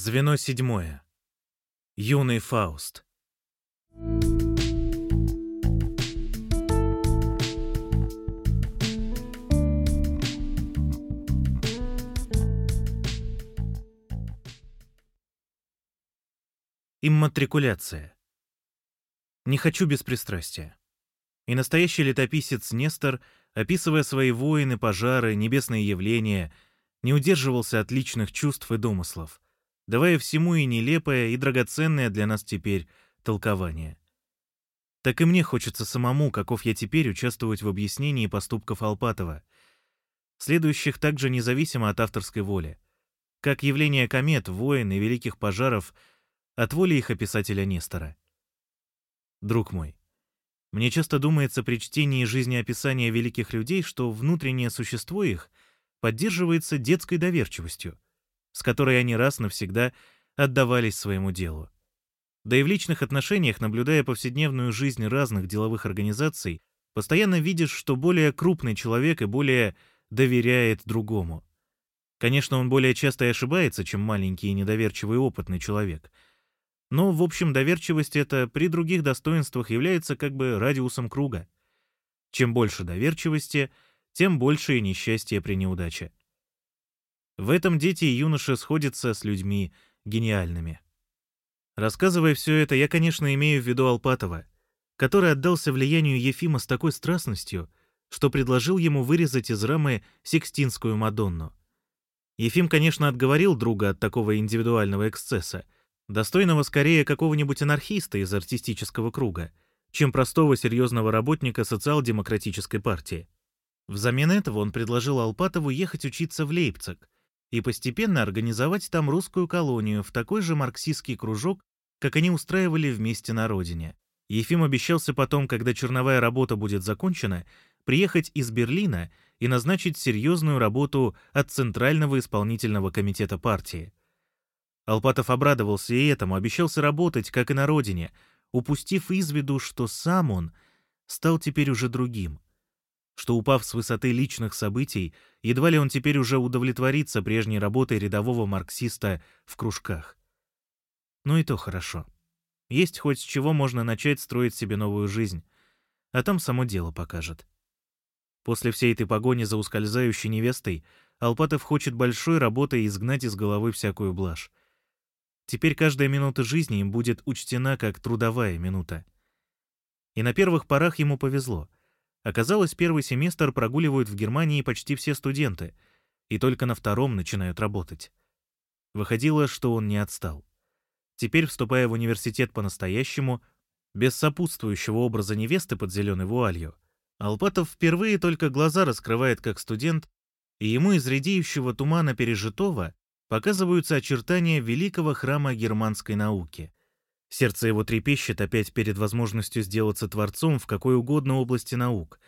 Звено седьмое. Юный Фауст. Имматрикуляция. Не хочу без пристрастия. И настоящий летописец Нестор, описывая свои войны, пожары, небесные явления, не удерживался от личных чувств и домыслов, давая всему и нелепое, и драгоценное для нас теперь толкование. Так и мне хочется самому, каков я теперь, участвовать в объяснении поступков Алпатова, следующих также независимо от авторской воли, как явление комет, войн и великих пожаров — от воли их описателя Нестора. Друг мой, мне часто думается при чтении жизнеописания великих людей, что внутреннее существо их поддерживается детской доверчивостью, с которой они раз навсегда отдавались своему делу. Да и в личных отношениях, наблюдая повседневную жизнь разных деловых организаций, постоянно видишь, что более крупный человек и более доверяет другому. Конечно, он более часто и ошибается, чем маленький и недоверчивый опытный человек — но, в общем, доверчивость это при других достоинствах является как бы радиусом круга. Чем больше доверчивости, тем больше и несчастье при неудаче. В этом дети и юноши сходятся с людьми гениальными. Рассказывая все это, я, конечно, имею в виду Алпатова, который отдался влиянию Ефима с такой страстностью, что предложил ему вырезать из рамы Сикстинскую Мадонну. Ефим, конечно, отговорил друга от такого индивидуального эксцесса — достойного скорее какого-нибудь анархиста из артистического круга, чем простого серьезного работника социал-демократической партии. Взамен этого он предложил Алпатову ехать учиться в Лейпциг и постепенно организовать там русскую колонию в такой же марксистский кружок, как они устраивали вместе на родине. Ефим обещался потом, когда черновая работа будет закончена, приехать из Берлина и назначить серьезную работу от Центрального исполнительного комитета партии. Алпатов обрадовался и этому, обещался работать, как и на родине, упустив из виду, что сам он стал теперь уже другим, что, упав с высоты личных событий, едва ли он теперь уже удовлетворится прежней работой рядового марксиста в кружках. Ну и то хорошо. Есть хоть с чего можно начать строить себе новую жизнь, а там само дело покажет. После всей этой погони за ускользающей невестой Алпатов хочет большой работой изгнать из головы всякую блажь. Теперь каждая минута жизни им будет учтена как трудовая минута. И на первых порах ему повезло. Оказалось, первый семестр прогуливают в Германии почти все студенты, и только на втором начинают работать. Выходило, что он не отстал. Теперь, вступая в университет по-настоящему, без сопутствующего образа невесты под зеленой вуалью, Алпатов впервые только глаза раскрывает как студент, и ему из редеющего тумана пережитого показываются очертания великого храма германской науки. Сердце его трепещет опять перед возможностью сделаться творцом в какой угодно области наук.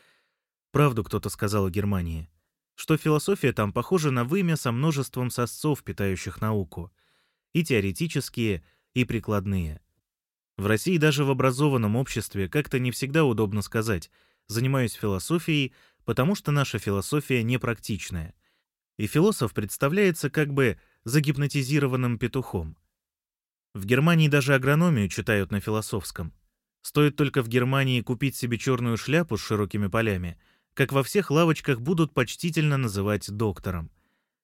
Правду кто-то сказал о Германии, что философия там похожа на вымя со множеством сосцов, питающих науку, и теоретические, и прикладные. В России даже в образованном обществе как-то не всегда удобно сказать «занимаюсь философией», потому что наша философия непрактичная. И философ представляется как бы загипнотизированным петухом. В Германии даже агрономию читают на философском. Стоит только в Германии купить себе черную шляпу с широкими полями, как во всех лавочках будут почтительно называть доктором.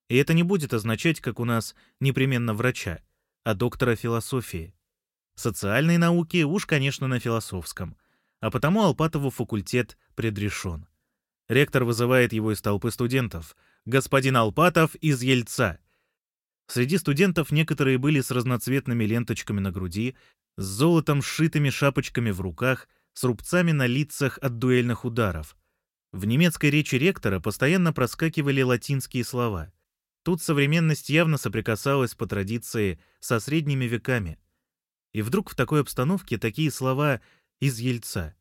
И это не будет означать, как у нас, непременно врача, а доктора философии. Социальные науки уж, конечно, на философском, а потому Алпатову факультет предрешен. Ректор вызывает его из толпы студентов. «Господин Алпатов из Ельца!» Среди студентов некоторые были с разноцветными ленточками на груди, с золотом сшитыми шапочками в руках, с рубцами на лицах от дуэльных ударов. В немецкой речи ректора постоянно проскакивали латинские слова. Тут современность явно соприкасалась по традиции со средними веками. И вдруг в такой обстановке такие слова из Ельца.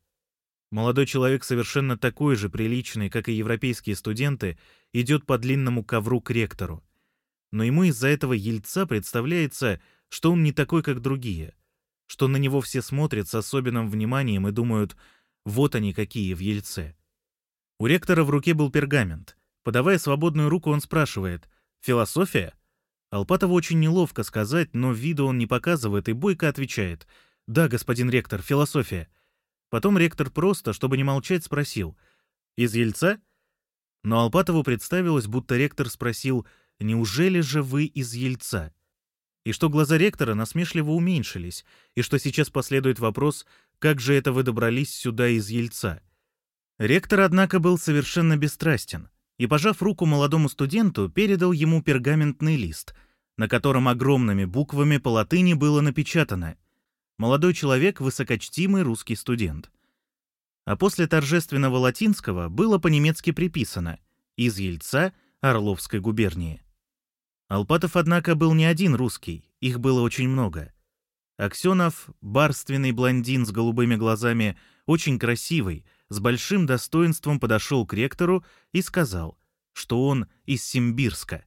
Молодой человек, совершенно такой же приличный, как и европейские студенты, идет по длинному ковру к ректору но ему из-за этого Ельца представляется, что он не такой, как другие, что на него все смотрят с особенным вниманием и думают «вот они какие в Ельце». У ректора в руке был пергамент. Подавая свободную руку, он спрашивает «Философия?» Алпатову очень неловко сказать, но виду он не показывает и бойко отвечает. «Да, господин ректор, философия». Потом ректор просто, чтобы не молчать, спросил. «Из Ельца?» Но Алпатову представилось, будто ректор спросил «Неужели же вы из Ельца?» И что глаза ректора насмешливо уменьшились, и что сейчас последует вопрос «Как же это вы добрались сюда из Ельца?» Ректор, однако, был совершенно бесстрастен и, пожав руку молодому студенту, передал ему пергаментный лист, на котором огромными буквами по латыни было напечатано «Молодой человек, высокочтимый русский студент». А после торжественного латинского было по-немецки приписано «Из Ельца Орловской губернии». Алпатов, однако, был не один русский, их было очень много. Аксенов, барственный блондин с голубыми глазами, очень красивый, с большим достоинством подошел к ректору и сказал, что он из Симбирска.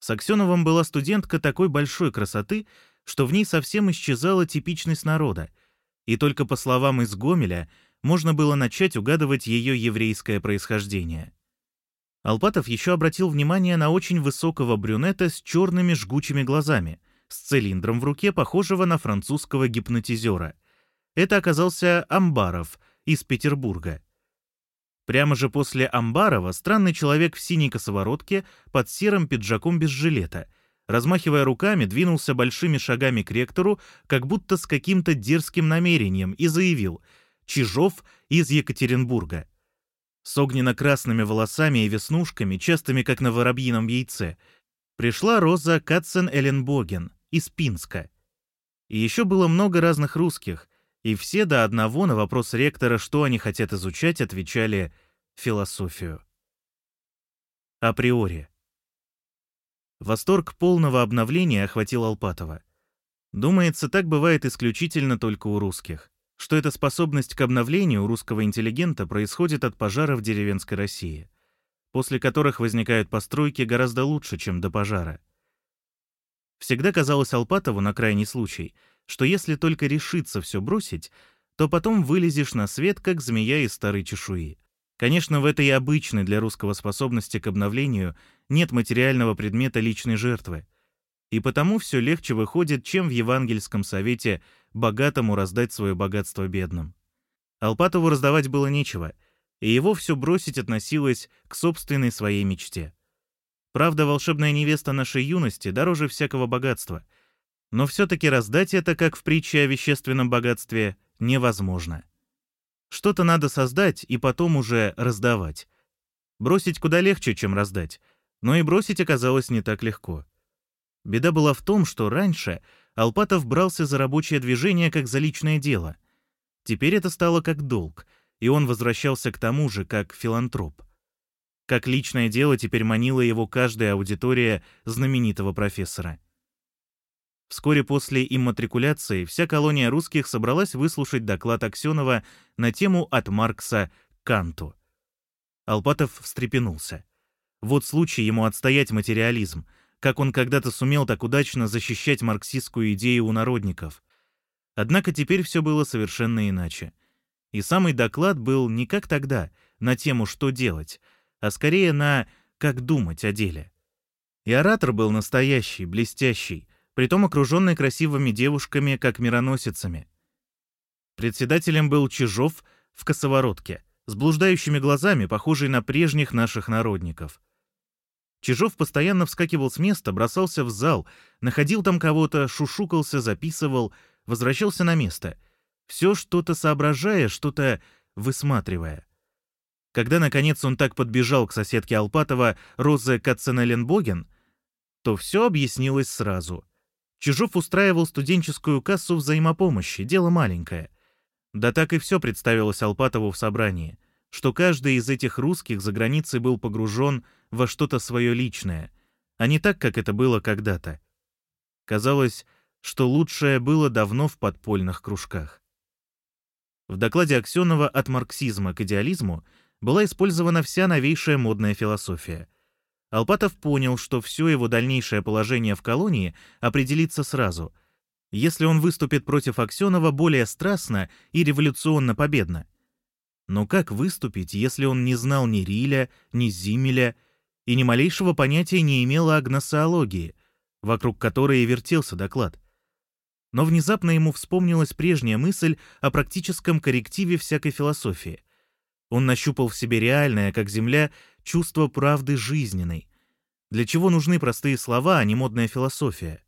С Аксеновым была студентка такой большой красоты, что в ней совсем исчезала типичность народа, и только по словам из Гомеля можно было начать угадывать ее еврейское происхождение. Алпатов еще обратил внимание на очень высокого брюнета с черными жгучими глазами, с цилиндром в руке, похожего на французского гипнотизера. Это оказался Амбаров, из Петербурга. Прямо же после Амбарова странный человек в синей косоворотке под серым пиджаком без жилета, размахивая руками, двинулся большими шагами к ректору, как будто с каким-то дерзким намерением, и заявил «Чижов из Екатеринбурга». С огненно-красными волосами и веснушками, частыми как на воробьином яйце, пришла Роза Катцен-Эленбоген из Пинска. И еще было много разных русских, и все до одного на вопрос ректора, что они хотят изучать, отвечали «философию». Априори. Восторг полного обновления охватил Алпатова. Думается, так бывает исключительно только у русских, что эта способность к обновлению у русского интеллигента происходит от пожаров деревенской России, после которых возникают постройки гораздо лучше, чем до пожара. Всегда казалось Алпатову на крайний случай — что если только решиться все бросить, то потом вылезешь на свет, как змея из старой чешуи. Конечно, в этой обычной для русского способности к обновлению нет материального предмета личной жертвы. И потому все легче выходит, чем в Евангельском совете богатому раздать свое богатство бедным. Алпатову раздавать было нечего, и его все бросить относилось к собственной своей мечте. Правда, волшебная невеста нашей юности дороже всякого богатства — но все-таки раздать это, как в притче о вещественном богатстве, невозможно. Что-то надо создать и потом уже раздавать. Бросить куда легче, чем раздать, но и бросить оказалось не так легко. Беда была в том, что раньше Алпатов брался за рабочее движение как за личное дело. Теперь это стало как долг, и он возвращался к тому же, как филантроп. Как личное дело теперь манила его каждая аудитория знаменитого профессора — Вскоре после имматрикуляции вся колония русских собралась выслушать доклад Аксенова на тему «От Маркса к Канту». Алпатов встрепенулся. Вот случай ему отстоять материализм, как он когда-то сумел так удачно защищать марксистскую идею у народников. Однако теперь все было совершенно иначе. И самый доклад был не как тогда, на тему «что делать», а скорее на «как думать о деле». И оратор был настоящий, блестящий, притом окруженный красивыми девушками, как мироносицами. Председателем был Чижов в косоворотке, с блуждающими глазами, похожий на прежних наших народников. Чижов постоянно вскакивал с места, бросался в зал, находил там кого-то, шушукался, записывал, возвращался на место. Все что-то соображая, что-то высматривая. Когда, наконец, он так подбежал к соседке Алпатова, Розе Катценеленбоген, то все объяснилось сразу. Чижов устраивал студенческую кассу взаимопомощи, дело маленькое. Да так и все представилось Алпатову в собрании, что каждый из этих русских за границей был погружен во что-то свое личное, а не так, как это было когда-то. Казалось, что лучшее было давно в подпольных кружках. В докладе Аксенова «От марксизма к идеализму» была использована вся новейшая модная философия — Алпатов понял, что все его дальнейшее положение в колонии определится сразу, если он выступит против Аксенова более страстно и революционно-победно. Но как выступить, если он не знал ни Риля, ни Зимеля и ни малейшего понятия не имел о гносеологии, вокруг которой и вертелся доклад. Но внезапно ему вспомнилась прежняя мысль о практическом коррективе всякой философии. Он нащупал в себе реальное, как земля, чувство правды жизненной. Для чего нужны простые слова, а не модная философия?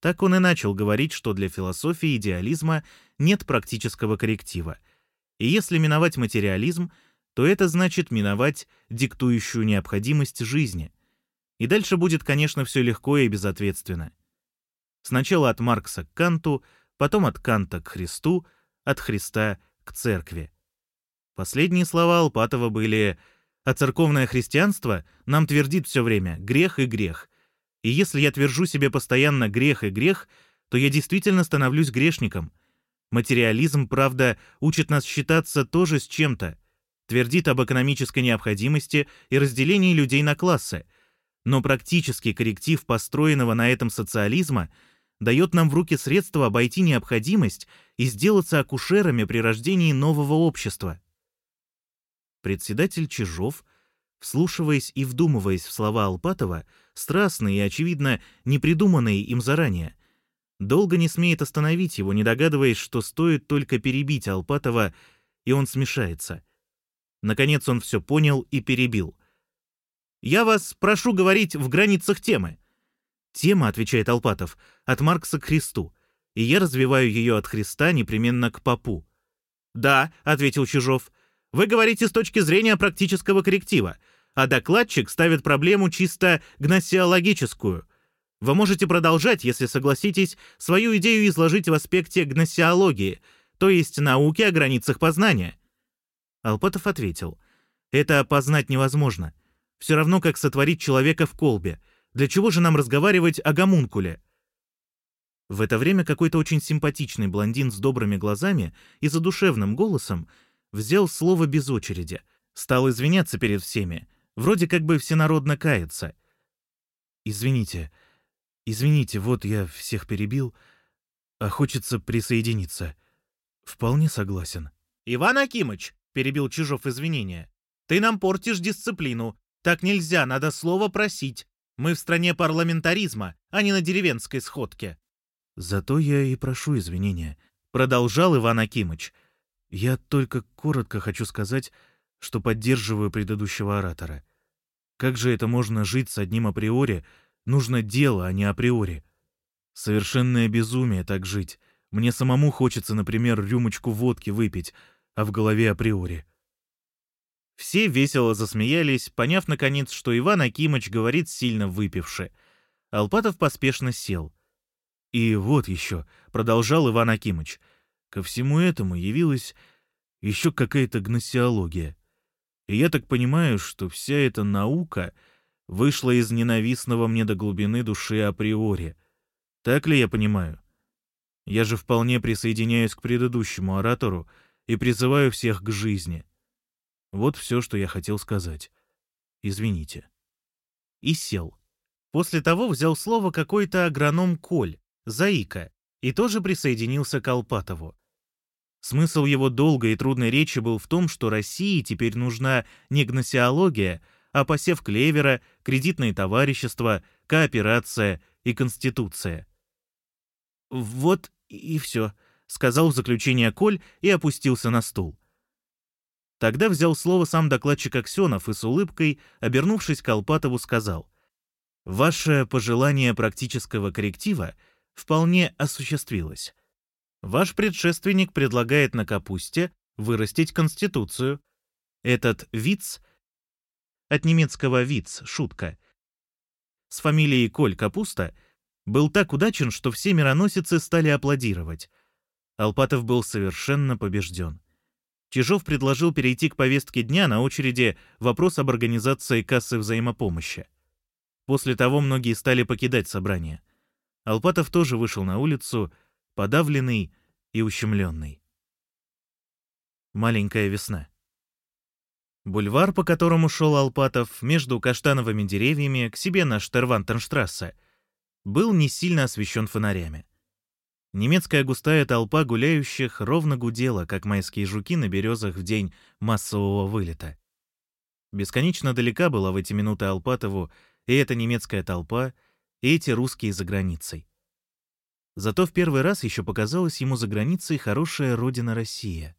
Так он и начал говорить, что для философии идеализма нет практического корректива. И если миновать материализм, то это значит миновать диктующую необходимость жизни. И дальше будет, конечно, все легко и безответственно. Сначала от Маркса к Канту, потом от Канта к Христу, от Христа к церкви. Последние слова Алпатова были «А церковное христианство нам твердит все время грех и грех. И если я твержу себе постоянно грех и грех, то я действительно становлюсь грешником. Материализм, правда, учит нас считаться тоже с чем-то, твердит об экономической необходимости и разделении людей на классы, но практический корректив построенного на этом социализма дает нам в руки средства обойти необходимость и сделаться акушерами при рождении нового общества. Председатель Чижов, вслушиваясь и вдумываясь в слова Алпатова, страстные и, очевидно, не придуманные им заранее, долго не смеет остановить его, не догадываясь, что стоит только перебить Алпатова, и он смешается. Наконец он все понял и перебил. «Я вас прошу говорить в границах темы». «Тема», — отвечает Алпатов, — «от Маркса к Христу, и я развиваю ее от Христа непременно к Папу». «Да», — ответил Чижов, — вы говорите с точки зрения практического корректива, а докладчик ставит проблему чисто гносеологическую. Вы можете продолжать, если согласитесь, свою идею изложить в аспекте гносеологии, то есть науки о границах познания. Алпатов ответил, это познать невозможно. Все равно, как сотворить человека в колбе. Для чего же нам разговаривать о гомункуле? В это время какой-то очень симпатичный блондин с добрыми глазами и задушевным голосом взял слово без очереди, стал извиняться перед всеми, вроде как бы всенародно каяться. «Извините, извините, вот я всех перебил, а хочется присоединиться. Вполне согласен». «Иван Акимыч», — перебил Чижов извинения, — «ты нам портишь дисциплину. Так нельзя, надо слово просить. Мы в стране парламентаризма, а не на деревенской сходке». «Зато я и прошу извинения», — продолжал Иван Акимыч, — я только коротко хочу сказать, что поддерживаю предыдущего оратора. Как же это можно жить с одним априори? Нужно дело, а не априори. Совершенное безумие так жить. Мне самому хочется, например, рюмочку водки выпить, а в голове априори. Все весело засмеялись, поняв, наконец, что Иван Акимыч говорит сильно выпивши. Алпатов поспешно сел. «И вот еще», — продолжал Иван Акимыч, — Ко всему этому явилась еще какая-то гносеология. И я так понимаю, что вся эта наука вышла из ненавистного мне до глубины души априори. Так ли я понимаю? Я же вполне присоединяюсь к предыдущему оратору и призываю всех к жизни. Вот все, что я хотел сказать. Извините. И сел. После того взял слово какой-то агроном Коль, Заика, и тоже присоединился к Алпатову. Смысл его долгой и трудной речи был в том, что России теперь нужна не гносеология, а посев клевера, кредитные товарищества, кооперация и конституция. «Вот и все», — сказал в заключение Коль и опустился на стул. Тогда взял слово сам докладчик Аксенов и с улыбкой, обернувшись к Алпатову, сказал, «Ваше пожелание практического корректива — вполне осуществилось. Ваш предшественник предлагает на капусте вырастить конституцию. Этот виц, от немецкого виц, шутка, с фамилией Коль Капуста, был так удачен, что все мироносицы стали аплодировать. Алпатов был совершенно побежден. Чижов предложил перейти к повестке дня на очереди вопрос об организации кассы взаимопомощи. После того многие стали покидать собрание. Алпатов тоже вышел на улицу, подавленный и ущемленный. Маленькая весна. Бульвар, по которому шел Алпатов, между каштановыми деревьями к себе на Штервантенштрассе, был не сильно освещен фонарями. Немецкая густая толпа гуляющих ровно гудела, как майские жуки на березах в день массового вылета. Бесконечно далека была в эти минуты Алпатову и эта немецкая толпа — и эти русские за границей. Зато в первый раз еще показалась ему за границей хорошая родина Россия.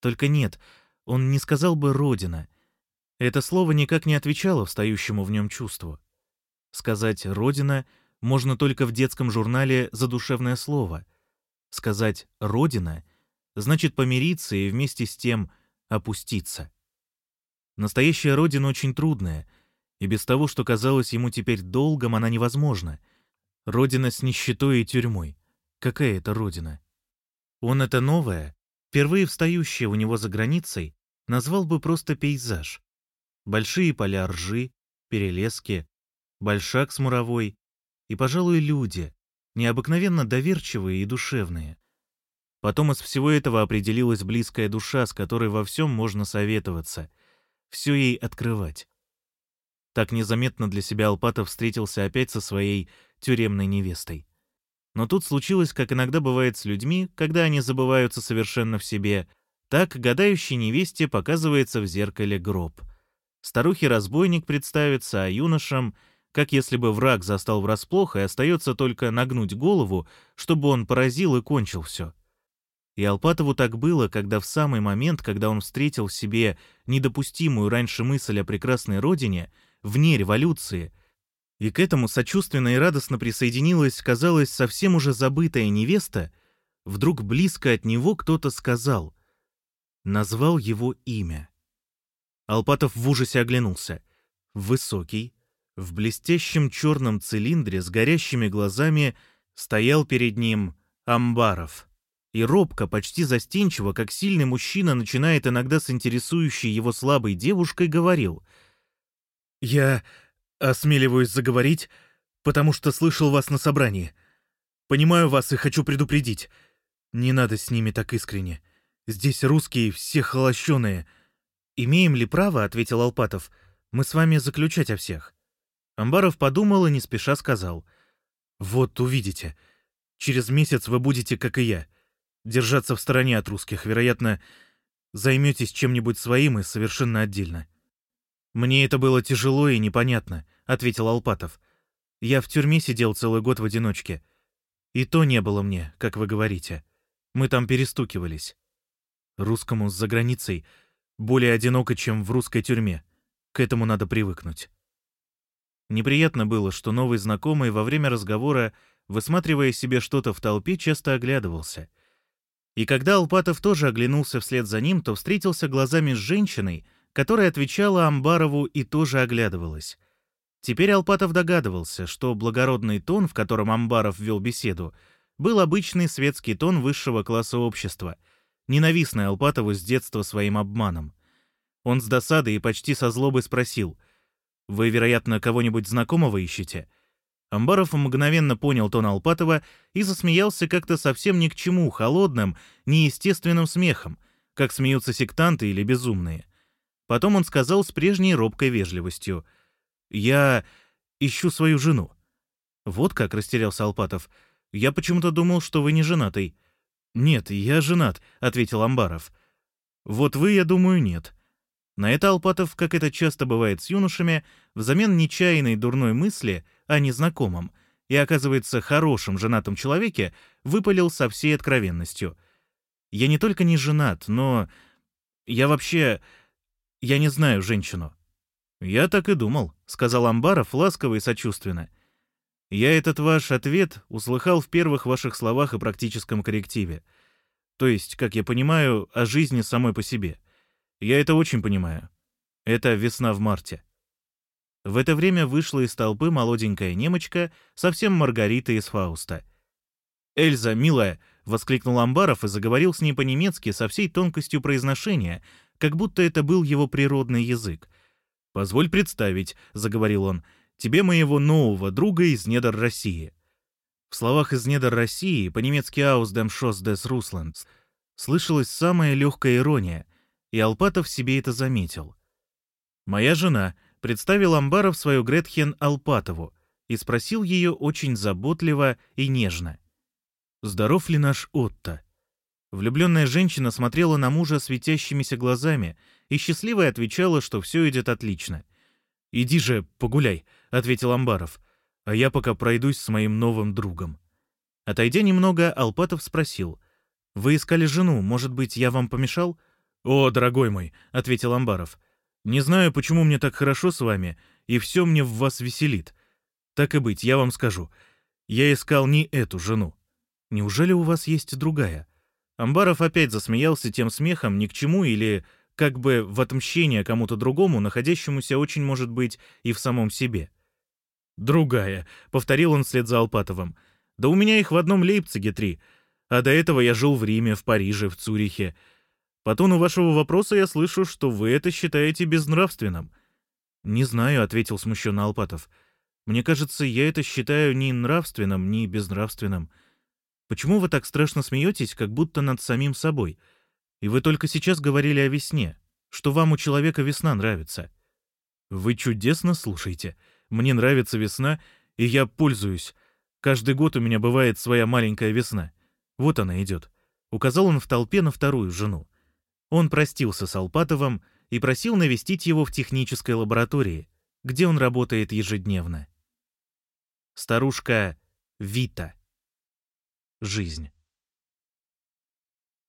Только нет, он не сказал бы «родина». Это слово никак не отвечало встающему в нем чувству. Сказать «родина» можно только в детском журнале «Задушевное слово». Сказать «родина» значит помириться и вместе с тем опуститься. Настоящая родина очень трудная, и без того, что казалось ему теперь долгом, она невозможна. Родина с нищетой и тюрьмой. Какая это родина? Он это новое, впервые встающее у него за границей, назвал бы просто пейзаж. Большие поля ржи, перелески, большак с муровой и, пожалуй, люди, необыкновенно доверчивые и душевные. Потом из всего этого определилась близкая душа, с которой во всем можно советоваться — все ей открывать. Так незаметно для себя Алпатов встретился опять со своей тюремной невестой. Но тут случилось, как иногда бывает с людьми, когда они забываются совершенно в себе, так гадающей невесте показывается в зеркале гроб. Старухе-разбойник представится, а юношам, как если бы враг застал врасплох, и остается только нагнуть голову, чтобы он поразил и кончил все. И Алпатову так было, когда в самый момент, когда он встретил в себе недопустимую раньше мысль о прекрасной родине, вне революции, и к этому сочувственно и радостно присоединилась, казалось, совсем уже забытая невеста, вдруг близко от него кто-то сказал, назвал его имя. Алпатов в ужасе оглянулся. Высокий, в блестящем черном цилиндре с горящими глазами стоял перед ним Амбаров и робко, почти застенчиво, как сильный мужчина начинает иногда с интересующей его слабой девушкой, говорил. «Я осмеливаюсь заговорить, потому что слышал вас на собрании. Понимаю вас и хочу предупредить. Не надо с ними так искренне. Здесь русские все холощеные». «Имеем ли право, — ответил Алпатов, — мы с вами заключать о всех?» Амбаров подумал и не спеша сказал. «Вот увидите. Через месяц вы будете, как и я держаться в стороне от русских, вероятно, займетесь чем-нибудь своим и совершенно отдельно. «Мне это было тяжело и непонятно», — ответил Алпатов. «Я в тюрьме сидел целый год в одиночке. И то не было мне, как вы говорите. Мы там перестукивались. Русскому с заграницей более одиноко, чем в русской тюрьме. К этому надо привыкнуть». Неприятно было, что новый знакомый во время разговора, высматривая себе что-то в толпе, часто оглядывался — и когда Алпатов тоже оглянулся вслед за ним, то встретился глазами с женщиной, которая отвечала Амбарову и тоже оглядывалась. Теперь Алпатов догадывался, что благородный тон, в котором Амбаров вел беседу, был обычный светский тон высшего класса общества, ненавистный Алпатову с детства своим обманом. Он с досадой и почти со злобой спросил, «Вы, вероятно, кого-нибудь знакомого ищете?» Амбаров мгновенно понял тон Алпатова и засмеялся как-то совсем ни к чему, холодным, неестественным смехом, как смеются сектанты или безумные. Потом он сказал с прежней робкой вежливостью. «Я ищу свою жену». «Вот как», — растерялся Алпатов. «Я почему-то думал, что вы не женатый». «Нет, я женат», — ответил Амбаров. «Вот вы, я думаю, нет. На это Алпатов, как это часто бывает с юношами, взамен нечаянной дурной мысли о незнакомом и, оказывается, хорошем женатом человеке, выпалил со всей откровенностью. «Я не только не женат, но... Я вообще... Я не знаю женщину». «Я так и думал», — сказал Амбаров ласково и сочувственно. «Я этот ваш ответ услыхал в первых ваших словах о практическом коррективе. То есть, как я понимаю, о жизни самой по себе». Я это очень понимаю. Это весна в марте. В это время вышла из толпы молоденькая немочка, совсем Маргарита из Фауста. «Эльза, милая!» — воскликнул Амбаров и заговорил с ней по-немецки со всей тонкостью произношения, как будто это был его природный язык. «Позволь представить», — заговорил он, — «тебе моего нового друга из недр России». В словах «из недр России» по-немецки «Aus dem Schoss des Russlands» слышалась самая легкая ирония — и Алпатов себе это заметил. «Моя жена», — представил Амбаров свою Гретхен Алпатову и спросил ее очень заботливо и нежно. «Здоров ли наш Отто?» Влюбленная женщина смотрела на мужа светящимися глазами и счастливо отвечала, что все идет отлично. «Иди же, погуляй», — ответил Амбаров. а я пока пройдусь с моим новым другом». Отойдя немного, Алпатов спросил. «Вы искали жену, может быть, я вам помешал?» «О, дорогой мой», — ответил Амбаров. «Не знаю, почему мне так хорошо с вами, и все мне в вас веселит. Так и быть, я вам скажу. Я искал не эту жену. Неужели у вас есть другая?» Амбаров опять засмеялся тем смехом ни к чему или как бы в отмщение кому-то другому, находящемуся очень, может быть, и в самом себе. «Другая», — повторил он вслед за Алпатовым. «Да у меня их в одном Лейпциге три. А до этого я жил в Риме, в Париже, в Цюрихе. По тону вашего вопроса я слышу, что вы это считаете безнравственным». «Не знаю», — ответил смущенно Алпатов. «Мне кажется, я это считаю ни нравственным, ни безнравственным. Почему вы так страшно смеетесь, как будто над самим собой? И вы только сейчас говорили о весне, что вам у человека весна нравится». «Вы чудесно слушаете. Мне нравится весна, и я пользуюсь. Каждый год у меня бывает своя маленькая весна. Вот она идет». Указал он в толпе на вторую жену. Он простился с Алпатовым и просил навестить его в технической лаборатории, где он работает ежедневно. Старушка Вита. Жизнь.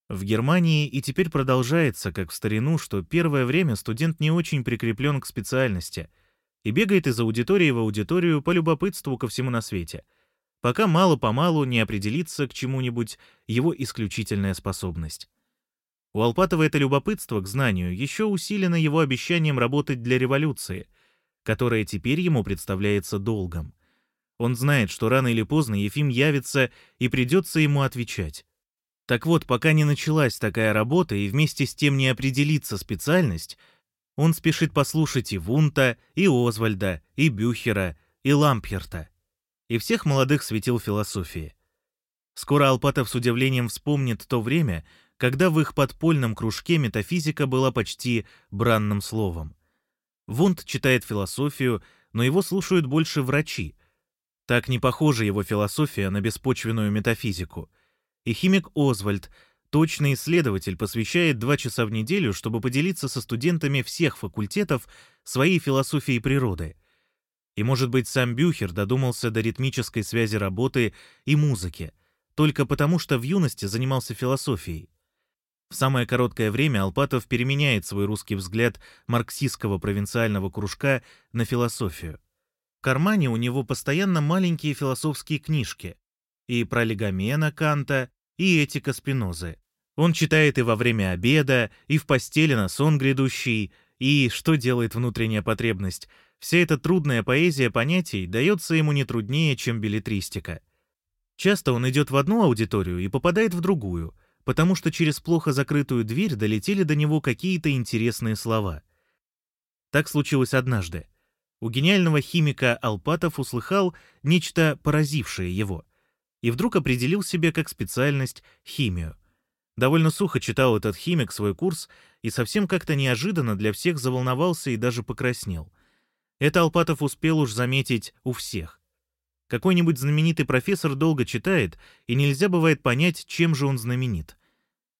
В Германии и теперь продолжается, как в старину, что первое время студент не очень прикреплен к специальности и бегает из аудитории в аудиторию по любопытству ко всему на свете, пока мало-помалу не определится к чему-нибудь его исключительная способность. У Алпатова это любопытство к знанию еще усилено его обещанием работать для революции, которая теперь ему представляется долгом. Он знает, что рано или поздно Ефим явится и придется ему отвечать. Так вот, пока не началась такая работа и вместе с тем не определится специальность, он спешит послушать и Вунта, и Озвальда, и Бюхера, и Лампхерта, и всех молодых светил философии. Скоро Алпатов с удивлением вспомнит то время, когда в их подпольном кружке метафизика была почти бранным словом. Вунд читает философию, но его слушают больше врачи. Так не похожа его философия на беспочвенную метафизику. И химик Озвальд, точный исследователь, посвящает два часа в неделю, чтобы поделиться со студентами всех факультетов своей философией природы. И, может быть, сам Бюхер додумался до ритмической связи работы и музыки, только потому что в юности занимался философией. В самое короткое время Алпатов переменяет свой русский взгляд марксистского провинциального кружка на философию. В кармане у него постоянно маленькие философские книжки. И про Легомена Канта, и этика Спинозы. Он читает и во время обеда, и в постели на сон грядущий, и что делает внутренняя потребность. Вся эта трудная поэзия понятий дается ему не труднее, чем билетристика. Часто он идет в одну аудиторию и попадает в другую — потому что через плохо закрытую дверь долетели до него какие-то интересные слова. Так случилось однажды. У гениального химика Алпатов услыхал нечто поразившее его и вдруг определил себе как специальность химию. Довольно сухо читал этот химик свой курс и совсем как-то неожиданно для всех заволновался и даже покраснел. Это Алпатов успел уж заметить у всех. Какой-нибудь знаменитый профессор долго читает, и нельзя бывает понять, чем же он знаменит.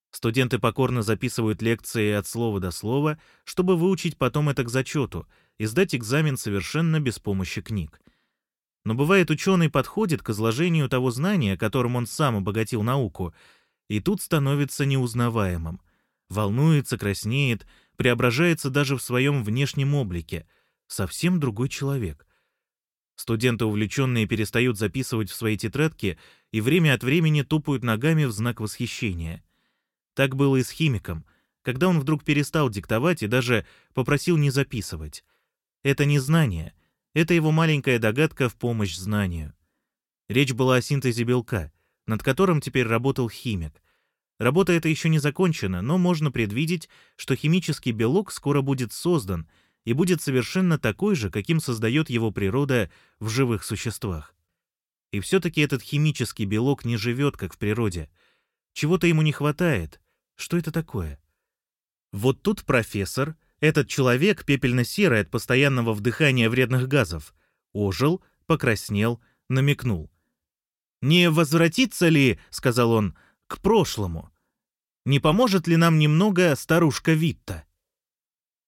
Студенты покорно записывают лекции от слова до слова, чтобы выучить потом это к зачету и сдать экзамен совершенно без помощи книг. Но бывает, ученый подходит к изложению того знания, которым он сам обогатил науку, и тут становится неузнаваемым. Волнуется, краснеет, преображается даже в своем внешнем облике. Совсем другой человек. Студенты, увлеченные, перестают записывать в свои тетрадки и время от времени тупают ногами в знак восхищения. Так было и с химиком, когда он вдруг перестал диктовать и даже попросил не записывать. Это не знание, это его маленькая догадка в помощь знанию. Речь была о синтезе белка, над которым теперь работал химик. Работа эта еще не закончена, но можно предвидеть, что химический белок скоро будет создан — и будет совершенно такой же, каким создает его природа в живых существах. И все-таки этот химический белок не живет, как в природе. Чего-то ему не хватает. Что это такое? Вот тут профессор, этот человек, пепельно-серый от постоянного вдыхания вредных газов, ожил, покраснел, намекнул. «Не возвратиться ли, — сказал он, — к прошлому? Не поможет ли нам немного старушка Витта?»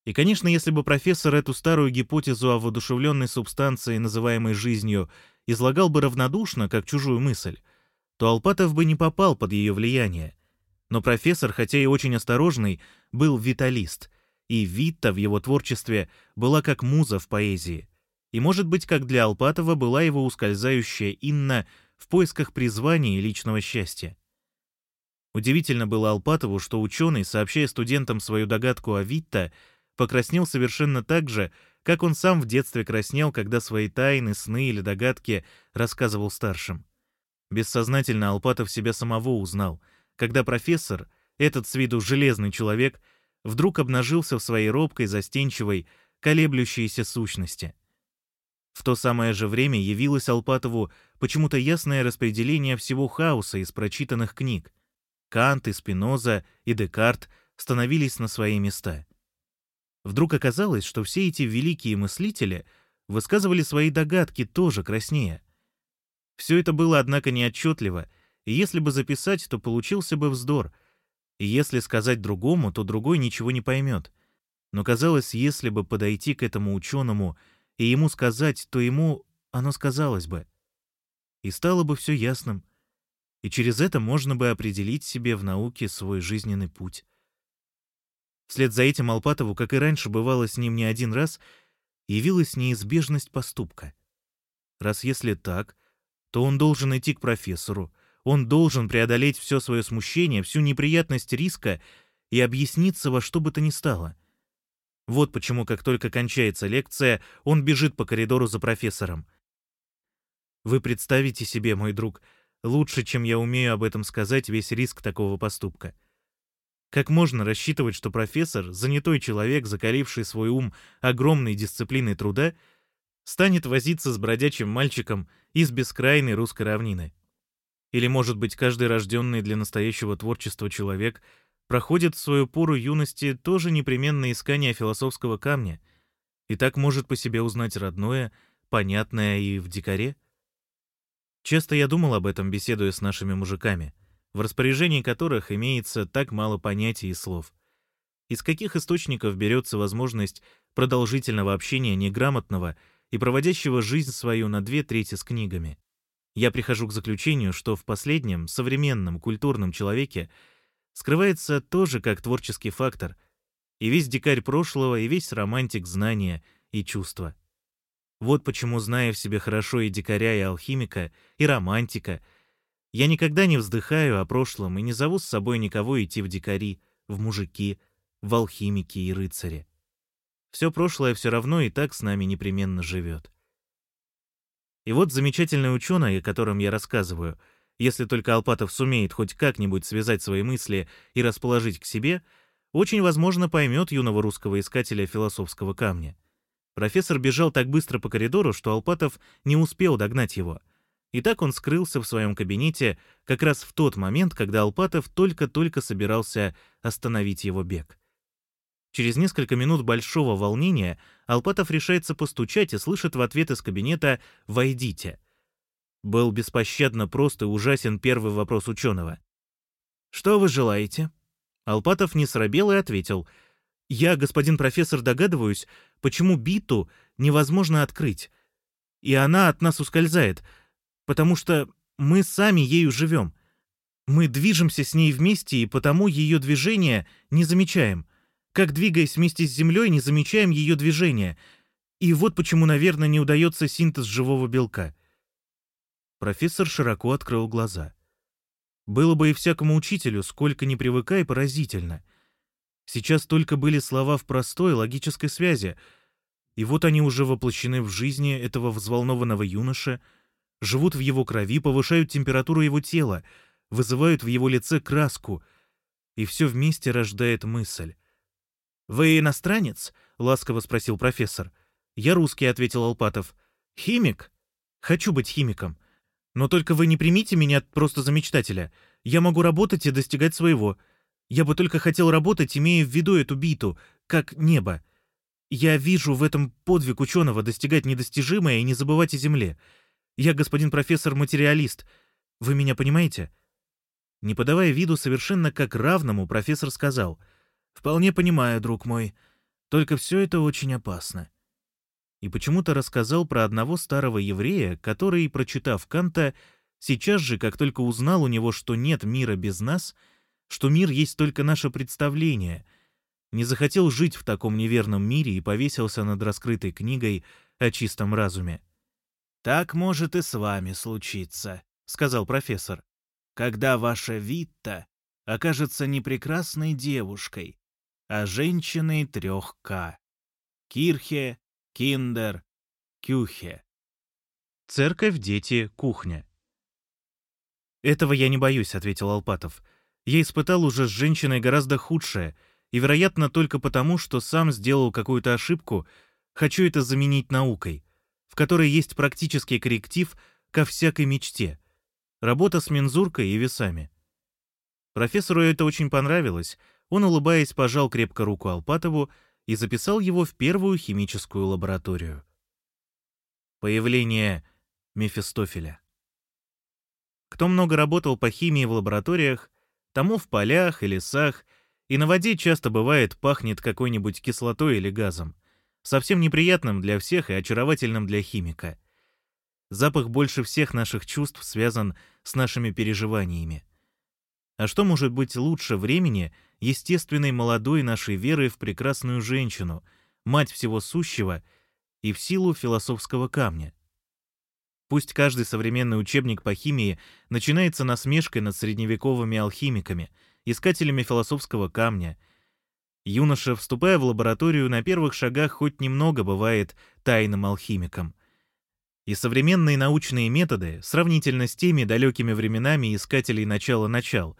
И, конечно, если бы профессор эту старую гипотезу о воодушевленной субстанции, называемой жизнью, излагал бы равнодушно, как чужую мысль, то Алпатов бы не попал под ее влияние. Но профессор, хотя и очень осторожный, был виталист, и Витта в его творчестве была как муза в поэзии. И, может быть, как для Алпатова была его ускользающая Инна в поисках призвания и личного счастья. Удивительно было Алпатову, что ученый, сообщая студентам свою догадку о Витта, покраснел совершенно так же, как он сам в детстве краснел, когда свои тайны, сны или догадки рассказывал старшим. Бессознательно Алпатов себя самого узнал, когда профессор, этот с виду железный человек, вдруг обнажился в своей робкой, застенчивой, колеблющейся сущности. В то самое же время явилось Алпатову почему-то ясное распределение всего хаоса из прочитанных книг. Кант и Спиноза и Декарт становились на свои места. Вдруг оказалось, что все эти великие мыслители высказывали свои догадки тоже краснее. Все это было, однако, неотчетливо, и если бы записать, то получился бы вздор, и если сказать другому, то другой ничего не поймет. Но казалось, если бы подойти к этому ученому и ему сказать, то ему оно сказалось бы. И стало бы все ясным. И через это можно бы определить себе в науке свой жизненный путь. Вслед за этим Алпатову, как и раньше бывало с ним не один раз, явилась неизбежность поступка. Раз если так, то он должен идти к профессору, он должен преодолеть все свое смущение, всю неприятность риска и объясниться во что бы то ни стало. Вот почему, как только кончается лекция, он бежит по коридору за профессором. Вы представите себе, мой друг, лучше, чем я умею об этом сказать, весь риск такого поступка. Как можно рассчитывать, что профессор, занятой человек, закаливший свой ум огромной дисциплиной труда, станет возиться с бродячим мальчиком из бескрайной русской равнины? Или, может быть, каждый рожденный для настоящего творчества человек проходит в свою пору юности тоже непременное искание философского камня и так может по себе узнать родное, понятное и в дикаре? Часто я думал об этом, беседуя с нашими мужиками — в распоряжении которых имеется так мало понятий и слов. Из каких источников берется возможность продолжительного общения неграмотного и проводящего жизнь свою на две трети с книгами? Я прихожу к заключению, что в последнем, современном, культурном человеке скрывается тоже как творческий фактор, и весь дикарь прошлого, и весь романтик знания и чувства. Вот почему, зная в себе хорошо и дикаря, и алхимика, и романтика — я никогда не вздыхаю о прошлом и не зову с собой никого идти в дикари, в мужики, в алхимики и рыцари. Все прошлое все равно и так с нами непременно живет. И вот замечательный ученый, о котором я рассказываю, если только Алпатов сумеет хоть как-нибудь связать свои мысли и расположить к себе, очень возможно поймет юного русского искателя философского камня. Профессор бежал так быстро по коридору, что Алпатов не успел догнать его — и так он скрылся в своем кабинете как раз в тот момент, когда Алпатов только-только собирался остановить его бег. Через несколько минут большого волнения Алпатов решается постучать и слышит в ответ из кабинета «Войдите». Был беспощадно прост и ужасен первый вопрос ученого. «Что вы желаете?» Алпатов не срабел и ответил. «Я, господин профессор, догадываюсь, почему биту невозможно открыть. И она от нас ускользает потому что мы сами ею живем. Мы движемся с ней вместе, и потому ее движение не замечаем. Как двигаясь вместе с Землей, не замечаем ее движения. И вот почему, наверное, не удается синтез живого белка. Профессор широко открыл глаза. Было бы и всякому учителю, сколько не привыкай, поразительно. Сейчас только были слова в простой логической связи, и вот они уже воплощены в жизни этого взволнованного юноша — живут в его крови, повышают температуру его тела, вызывают в его лице краску, и все вместе рождает мысль. «Вы иностранец?» — ласково спросил профессор. «Я русский», — ответил Алпатов. «Химик? Хочу быть химиком. Но только вы не примите меня просто за мечтателя. Я могу работать и достигать своего. Я бы только хотел работать, имея в виду эту биту, как небо. Я вижу в этом подвиг ученого достигать недостижимое и не забывать о земле. Я, господин профессор, материалист. Вы меня понимаете?» Не подавая виду совершенно как равному, профессор сказал. «Вполне понимаю, друг мой. Только все это очень опасно. И почему-то рассказал про одного старого еврея, который, прочитав Канта, сейчас же, как только узнал у него, что нет мира без нас, что мир есть только наше представление, не захотел жить в таком неверном мире и повесился над раскрытой книгой о чистом разуме. «Так может и с вами случиться», — сказал профессор, «когда ваша Витта окажется не прекрасной девушкой, а женщиной трех К. Кирхе, Киндер, Кюхе. Церковь, дети, кухня. «Этого я не боюсь», — ответил Алпатов. «Я испытал уже с женщиной гораздо худшее, и, вероятно, только потому, что сам сделал какую-то ошибку, хочу это заменить наукой, в которой есть практический корректив ко всякой мечте. Работа с мензуркой и весами». Профессору это очень понравилось. Он, улыбаясь, пожал крепко руку Алпатову и записал его в первую химическую лабораторию. Появление Мефистофеля. Кто много работал по химии в лабораториях, тому в полях и лесах, и на воде часто бывает пахнет какой-нибудь кислотой или газом, совсем неприятным для всех и очаровательным для химика. Запах больше всех наших чувств связан с нашими переживаниями. А что может быть лучше времени естественной молодой нашей веры в прекрасную женщину, мать всего сущего и в силу философского камня? Пусть каждый современный учебник по химии начинается насмешкой над средневековыми алхимиками, искателями философского камня. Юноша, вступая в лабораторию, на первых шагах хоть немного бывает тайным алхимиком. И современные научные методы, сравнительно с теми далекими временами искателей начала-начал,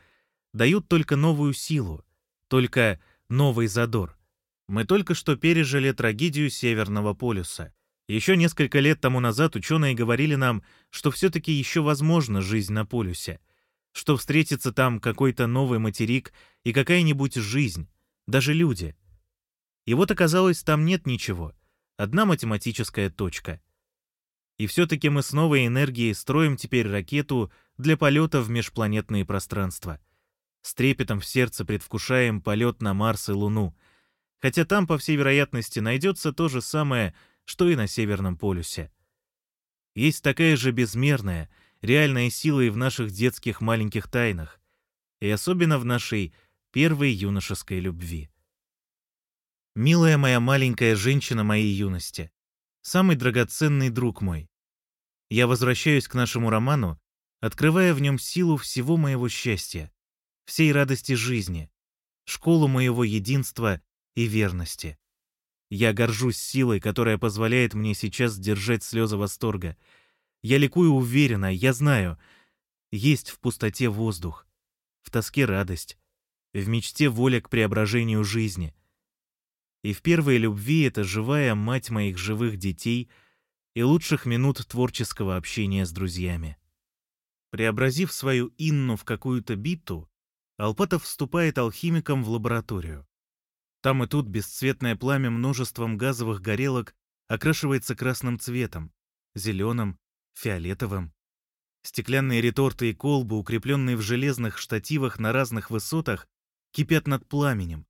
дают только новую силу, только новый задор. Мы только что пережили трагедию Северного полюса. Еще несколько лет тому назад ученые говорили нам, что все-таки еще возможна жизнь на полюсе, что встретится там какой-то новый материк и какая-нибудь жизнь, даже люди. И вот оказалось, там нет ничего, одна математическая точка. И все-таки мы с новой энергией строим теперь ракету для полета в межпланетные пространства. С трепетом в сердце предвкушаем полет на Марс и Луну, хотя там, по всей вероятности, найдется то же самое — что и на Северном полюсе. Есть такая же безмерная, реальная сила и в наших детских маленьких тайнах, и особенно в нашей первой юношеской любви. Милая моя маленькая женщина моей юности, самый драгоценный друг мой, я возвращаюсь к нашему роману, открывая в нем силу всего моего счастья, всей радости жизни, школу моего единства и верности. Я горжусь силой, которая позволяет мне сейчас сдержать слезы восторга. Я ликую уверенно, я знаю. Есть в пустоте воздух, в тоске радость, в мечте воля к преображению жизни. И в первой любви это живая мать моих живых детей и лучших минут творческого общения с друзьями. Преобразив свою Инну в какую-то биту, Алпатов вступает алхимиком в лабораторию. Там и тут бесцветное пламя множеством газовых горелок окрашивается красным цветом, зеленым, фиолетовым. Стеклянные реторты и колбы, укрепленные в железных штативах на разных высотах, кипят над пламенем.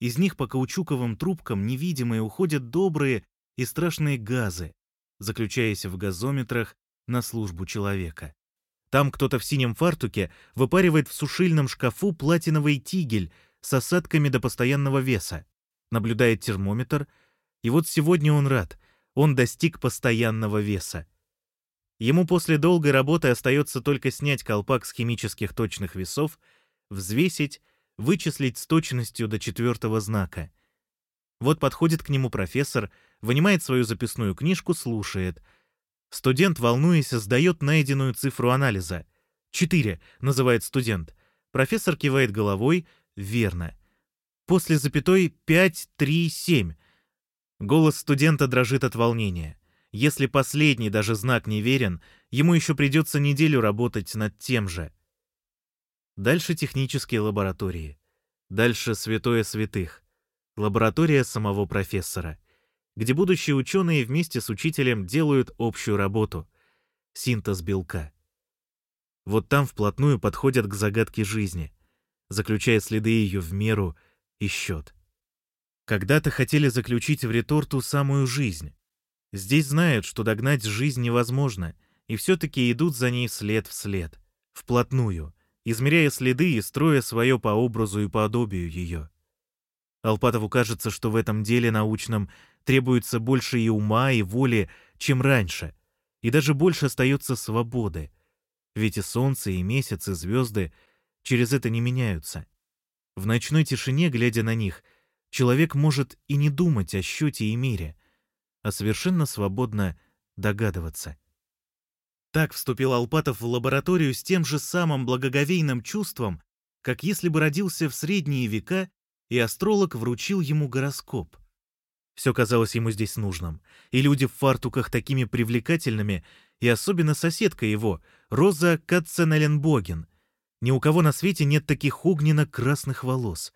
Из них по каучуковым трубкам невидимые уходят добрые и страшные газы, заключаясь в газометрах на службу человека. Там кто-то в синем фартуке выпаривает в сушильном шкафу платиновый тигель с осадками до постоянного веса, наблюдает термометр, и вот сегодня он рад, он достиг постоянного веса. Ему после долгой работы остается только снять колпак с химических точных весов, взвесить, вычислить с точностью до четвертого знака. Вот подходит к нему профессор, вынимает свою записную книжку, слушает. Студент, волнуясь, сдает найденную цифру анализа. «Четыре», — называет студент. Профессор кивает головой, верно. После запятой 5, 3, 7. Голос студента дрожит от волнения. Если последний даже знак не верен, ему еще придется неделю работать над тем же. Дальше технические лаборатории. Дальше святое святых. Лаборатория самого профессора, где будущие ученые вместе с учителем делают общую работу — синтез белка. Вот там вплотную подходят к загадке жизни — заключая следы ее в меру и счет. Когда-то хотели заключить в реторту самую жизнь. Здесь знают, что догнать жизнь невозможно, и все-таки идут за ней след в след, вплотную, измеряя следы и строя свое по образу и подобию ее. Алпатову кажется, что в этом деле научном требуется больше и ума, и воли, чем раньше, и даже больше остается свободы. Ведь и солнце, и месяц, и звезды через это не меняются. В ночной тишине, глядя на них, человек может и не думать о счете и мире, а совершенно свободно догадываться. Так вступил Алпатов в лабораторию с тем же самым благоговейным чувством, как если бы родился в средние века и астролог вручил ему гороскоп. Все казалось ему здесь нужным, и люди в фартуках такими привлекательными, и особенно соседка его, Роза Катценеленбоген. Ни у кого на свете нет таких огненно-красных волос.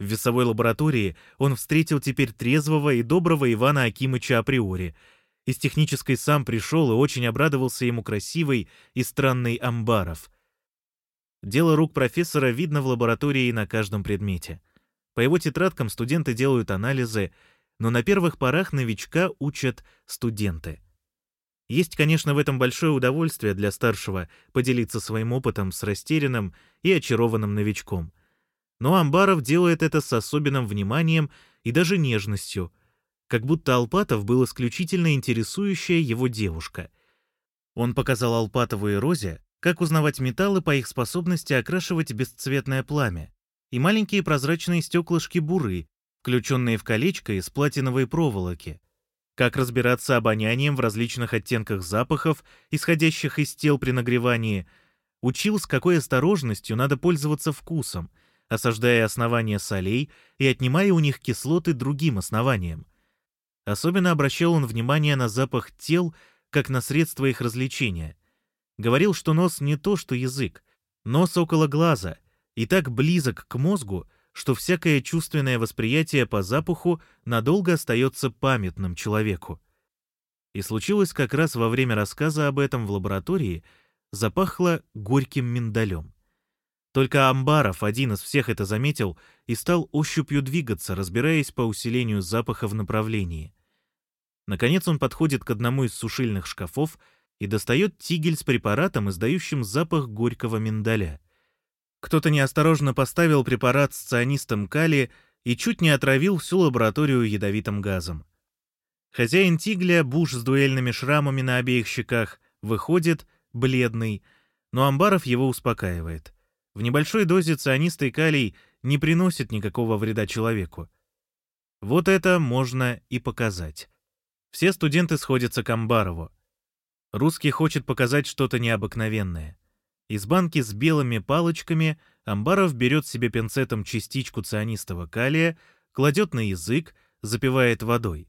В весовой лаборатории он встретил теперь трезвого и доброго Ивана Акимыча априори. Из технической сам пришел и очень обрадовался ему красивой и странной амбаров. Дело рук профессора видно в лаборатории на каждом предмете. По его тетрадкам студенты делают анализы, но на первых порах новичка учат студенты. Есть, конечно, в этом большое удовольствие для старшего поделиться своим опытом с растерянным и очарованным новичком. Но Амбаров делает это с особенным вниманием и даже нежностью, как будто Алпатов был исключительно интересующая его девушка. Он показал Алпатову и Розе как узнавать металлы по их способности окрашивать бесцветное пламя, и маленькие прозрачные стеклышки буры, включенные в колечко из платиновой проволоки, как разбираться обонянием в различных оттенках запахов, исходящих из тел при нагревании, учил, с какой осторожностью надо пользоваться вкусом, осаждая основания солей и отнимая у них кислоты другим основаниям. Особенно обращал он внимание на запах тел, как на средство их развлечения — Говорил, что нос не то, что язык. Нос около глаза и так близок к мозгу, что всякое чувственное восприятие по запаху надолго остается памятным человеку. И случилось как раз во время рассказа об этом в лаборатории, запахло горьким миндалем. Только Амбаров один из всех это заметил и стал ощупью двигаться, разбираясь по усилению запаха в направлении. Наконец он подходит к одному из сушильных шкафов — и достает тигель с препаратом, издающим запах горького миндаля. Кто-то неосторожно поставил препарат с цианистом калия и чуть не отравил всю лабораторию ядовитым газом. Хозяин тигля, буш с дуэльными шрамами на обеих щеках, выходит, бледный, но Амбаров его успокаивает. В небольшой дозе цианистый калий не приносит никакого вреда человеку. Вот это можно и показать. Все студенты сходятся к Амбарову. Русский хочет показать что-то необыкновенное. Из банки с белыми палочками Амбаров берет себе пинцетом частичку цианистого калия, кладет на язык, запивает водой.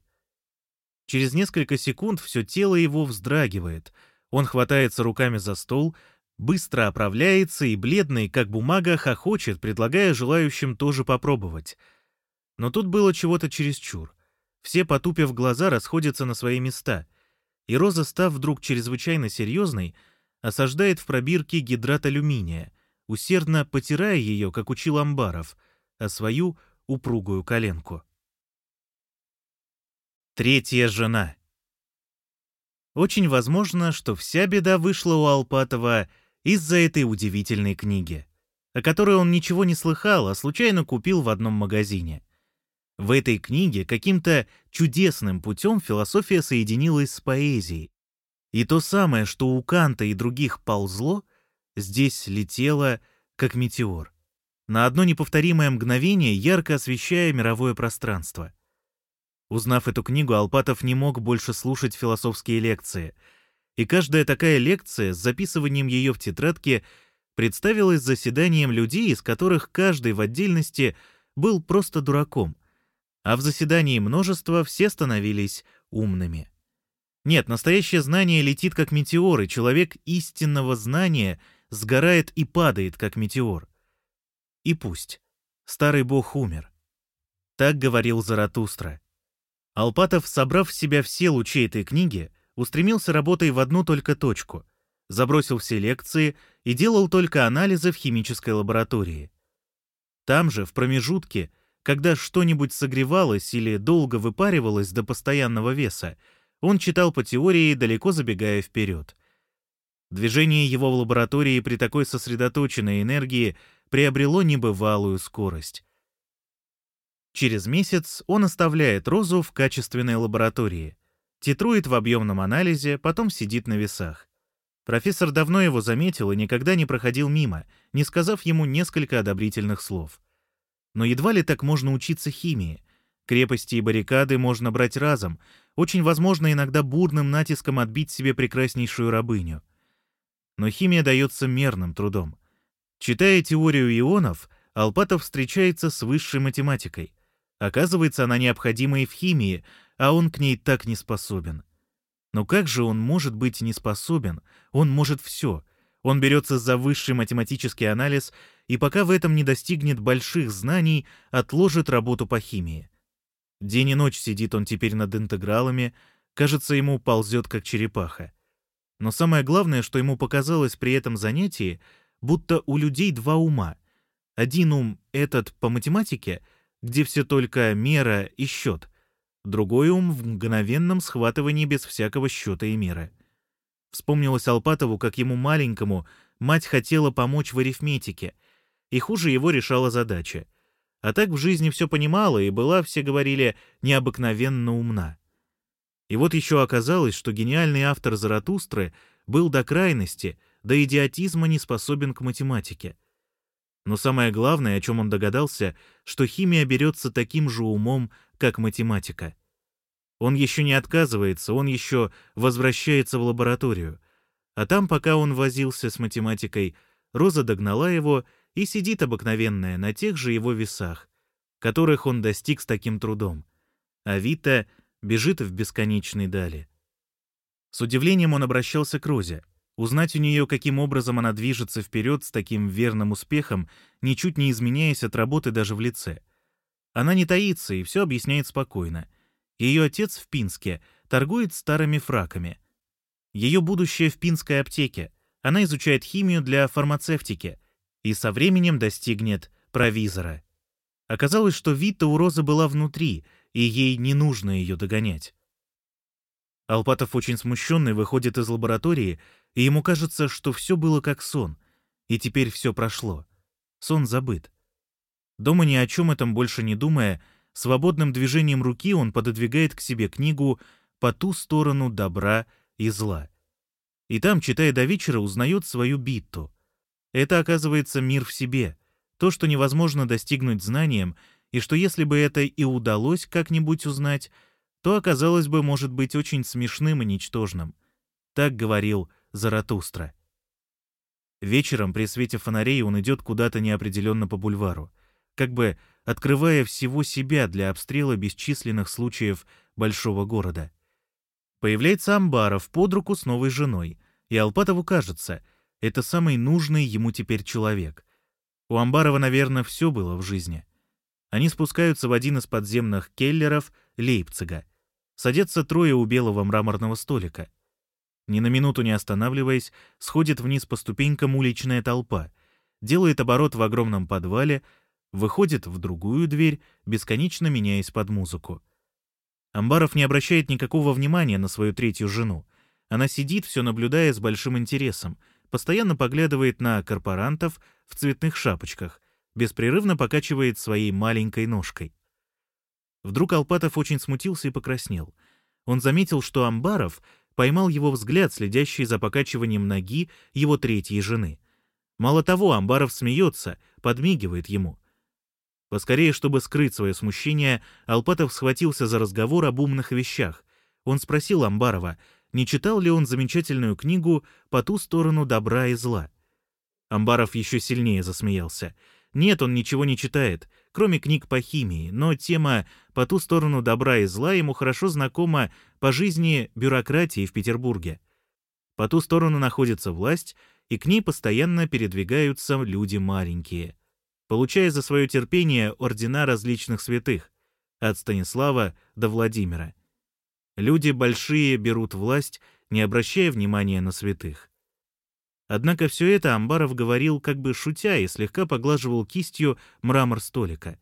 Через несколько секунд все тело его вздрагивает. Он хватается руками за стол, быстро оправляется и бледный, как бумага, хохочет, предлагая желающим тоже попробовать. Но тут было чего-то чересчур. Все, потупив глаза, расходятся на свои места — и Роза, став вдруг чрезвычайно серьезной, осаждает в пробирке гидрат алюминия, усердно потирая ее, как учил Амбаров, а свою упругую коленку. Третья жена. Очень возможно, что вся беда вышла у Алпатова из-за этой удивительной книги, о которой он ничего не слыхал, а случайно купил в одном магазине. В этой книге каким-то чудесным путем философия соединилась с поэзией. И то самое, что у Канта и других ползло, здесь летело, как метеор. На одно неповторимое мгновение, ярко освещая мировое пространство. Узнав эту книгу, Алпатов не мог больше слушать философские лекции. И каждая такая лекция с записыванием ее в тетрадке представилась заседанием людей, из которых каждый в отдельности был просто дураком — а в заседании множества все становились умными. Нет, настоящее знание летит как метеор, и человек истинного знания сгорает и падает как метеор. И пусть. Старый бог умер. Так говорил Заратустра. Алпатов, собрав в себя все лучи этой книги, устремился работой в одну только точку, забросил все лекции и делал только анализы в химической лаборатории. Там же, в промежутке, Когда что-нибудь согревалось или долго выпаривалось до постоянного веса, он читал по теории, далеко забегая вперед. Движение его в лаборатории при такой сосредоточенной энергии приобрело небывалую скорость. Через месяц он оставляет розу в качественной лаборатории, титрует в объемном анализе, потом сидит на весах. Профессор давно его заметил и никогда не проходил мимо, не сказав ему несколько одобрительных слов. Но едва ли так можно учиться химии. Крепости и баррикады можно брать разом. Очень возможно иногда бурным натиском отбить себе прекраснейшую рабыню. Но химия дается мерным трудом. Читая теорию ионов, Алпатов встречается с высшей математикой. Оказывается, она необходима и в химии, а он к ней так не способен. Но как же он может быть не способен? Он может все — он берется за высший математический анализ и пока в этом не достигнет больших знаний, отложит работу по химии. День и ночь сидит он теперь над интегралами, кажется, ему ползет как черепаха. Но самое главное, что ему показалось при этом занятии, будто у людей два ума. Один ум — этот по математике, где все только мера и счет, другой ум в мгновенном схватывании без всякого счета и меры — Вспомнилось Алпатову, как ему маленькому мать хотела помочь в арифметике, и хуже его решала задача. А так в жизни все понимала и была, все говорили, необыкновенно умна. И вот еще оказалось, что гениальный автор Заратустры был до крайности, до идиотизма не способен к математике. Но самое главное, о чем он догадался, что химия берется таким же умом, как математика — он еще не отказывается, он еще возвращается в лабораторию. А там, пока он возился с математикой, Роза догнала его и сидит обыкновенная на тех же его весах, которых он достиг с таким трудом. А Вита бежит в бесконечной дали. С удивлением он обращался к Розе. Узнать у нее, каким образом она движется вперед с таким верным успехом, ничуть не изменяясь от работы даже в лице. Она не таится и все объясняет спокойно — ее отец в Пинске торгует старыми фраками. Ее будущее в пинской аптеке. Она изучает химию для фармацевтики и со временем достигнет провизора. Оказалось, что Вита у Розы была внутри, и ей не нужно ее догонять. Алпатов очень смущенный выходит из лаборатории, и ему кажется, что все было как сон, и теперь все прошло. Сон забыт. Дома ни о чем этом больше не думая, Свободным движением руки он пододвигает к себе книгу «По ту сторону добра и зла». И там, читая до вечера, узнает свою битту. Это, оказывается, мир в себе, то, что невозможно достигнуть знанием, и что если бы это и удалось как-нибудь узнать, то оказалось бы, может быть, очень смешным и ничтожным. Так говорил Заратустра. Вечером при свете фонарей он идет куда-то неопределенно по бульвару, как бы открывая всего себя для обстрела бесчисленных случаев большого города. Появляется Амбаров под руку с новой женой, и Алпатову кажется, это самый нужный ему теперь человек. У Амбарова, наверное, все было в жизни. Они спускаются в один из подземных келлеров Лейпцига. Садятся трое у белого мраморного столика. Ни на минуту не останавливаясь, сходит вниз по ступенькам уличная толпа, делает оборот в огромном подвале, выходит в другую дверь, бесконечно меняясь под музыку. Амбаров не обращает никакого внимания на свою третью жену. Она сидит, все наблюдая с большим интересом, постоянно поглядывает на корпорантов в цветных шапочках, беспрерывно покачивает своей маленькой ножкой. Вдруг Алпатов очень смутился и покраснел. Он заметил, что Амбаров поймал его взгляд, следящий за покачиванием ноги его третьей жены. Мало того, Амбаров смеется, подмигивает ему — Поскорее, чтобы скрыть свое смущение, Алпатов схватился за разговор об умных вещах. Он спросил Амбарова, не читал ли он замечательную книгу «По ту сторону добра и зла». Амбаров еще сильнее засмеялся. Нет, он ничего не читает, кроме книг по химии, но тема «По ту сторону добра и зла» ему хорошо знакома по жизни бюрократии в Петербурге. По ту сторону находится власть, и к ней постоянно передвигаются люди маленькие — получая за свое терпение ордена различных святых, от Станислава до Владимира. Люди большие берут власть, не обращая внимания на святых. Однако все это Амбаров говорил как бы шутя и слегка поглаживал кистью мрамор столика.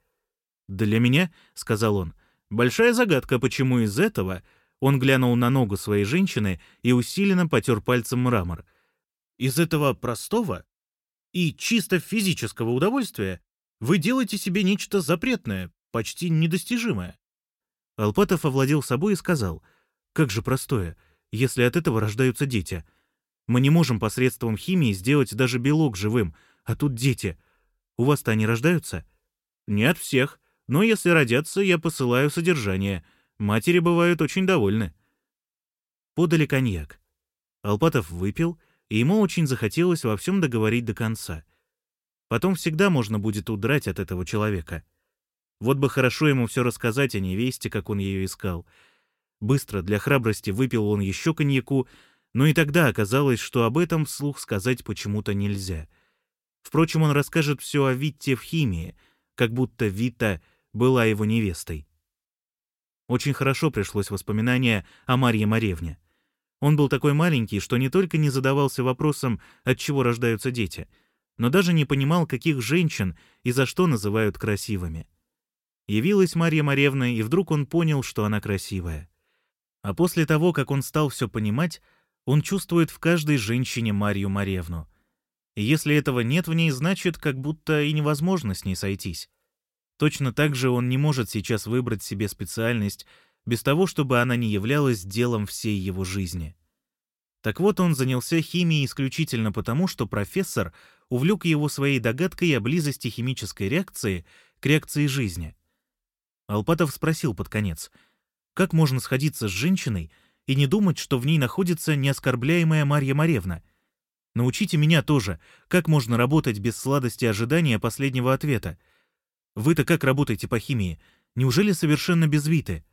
«Для меня», — сказал он, — «большая загадка, почему из этого...» Он глянул на ногу своей женщины и усиленно потер пальцем мрамор. «Из этого простого и чисто физического удовольствия вы делаете себе нечто запретное, почти недостижимое». Алпатов овладел собой и сказал, «Как же простое, если от этого рождаются дети. Мы не можем посредством химии сделать даже белок живым, а тут дети. У вас-то они рождаются?» «Нет всех. Но если родятся, я посылаю содержание. Матери бывают очень довольны». Подали коньяк. Алпатов выпил, и ему очень захотелось во всем договорить до конца. Потом всегда можно будет удрать от этого человека. Вот бы хорошо ему все рассказать о невесте, как он ее искал. Быстро, для храбрости, выпил он еще коньяку, но и тогда оказалось, что об этом вслух сказать почему-то нельзя. Впрочем, он расскажет все о Витте в химии, как будто Вита была его невестой. Очень хорошо пришлось воспоминание о Марье Маревне. Он был такой маленький, что не только не задавался вопросом, от чего рождаются дети, но даже не понимал, каких женщин и за что называют красивыми. Явилась Марья Маревна, и вдруг он понял, что она красивая. А после того, как он стал все понимать, он чувствует в каждой женщине Марью Маревну. И если этого нет в ней, значит, как будто и невозможно с ней сойтись. Точно так же он не может сейчас выбрать себе специальность без того, чтобы она не являлась делом всей его жизни. Так вот, он занялся химией исключительно потому, что профессор увлек его своей догадкой о близости химической реакции к реакции жизни. Алпатов спросил под конец, как можно сходиться с женщиной и не думать, что в ней находится неоскорбляемая Марья Маревна? Научите меня тоже, как можно работать без сладости ожидания последнего ответа — вы-то как работаете по химии? Неужели совершенно безвиты?»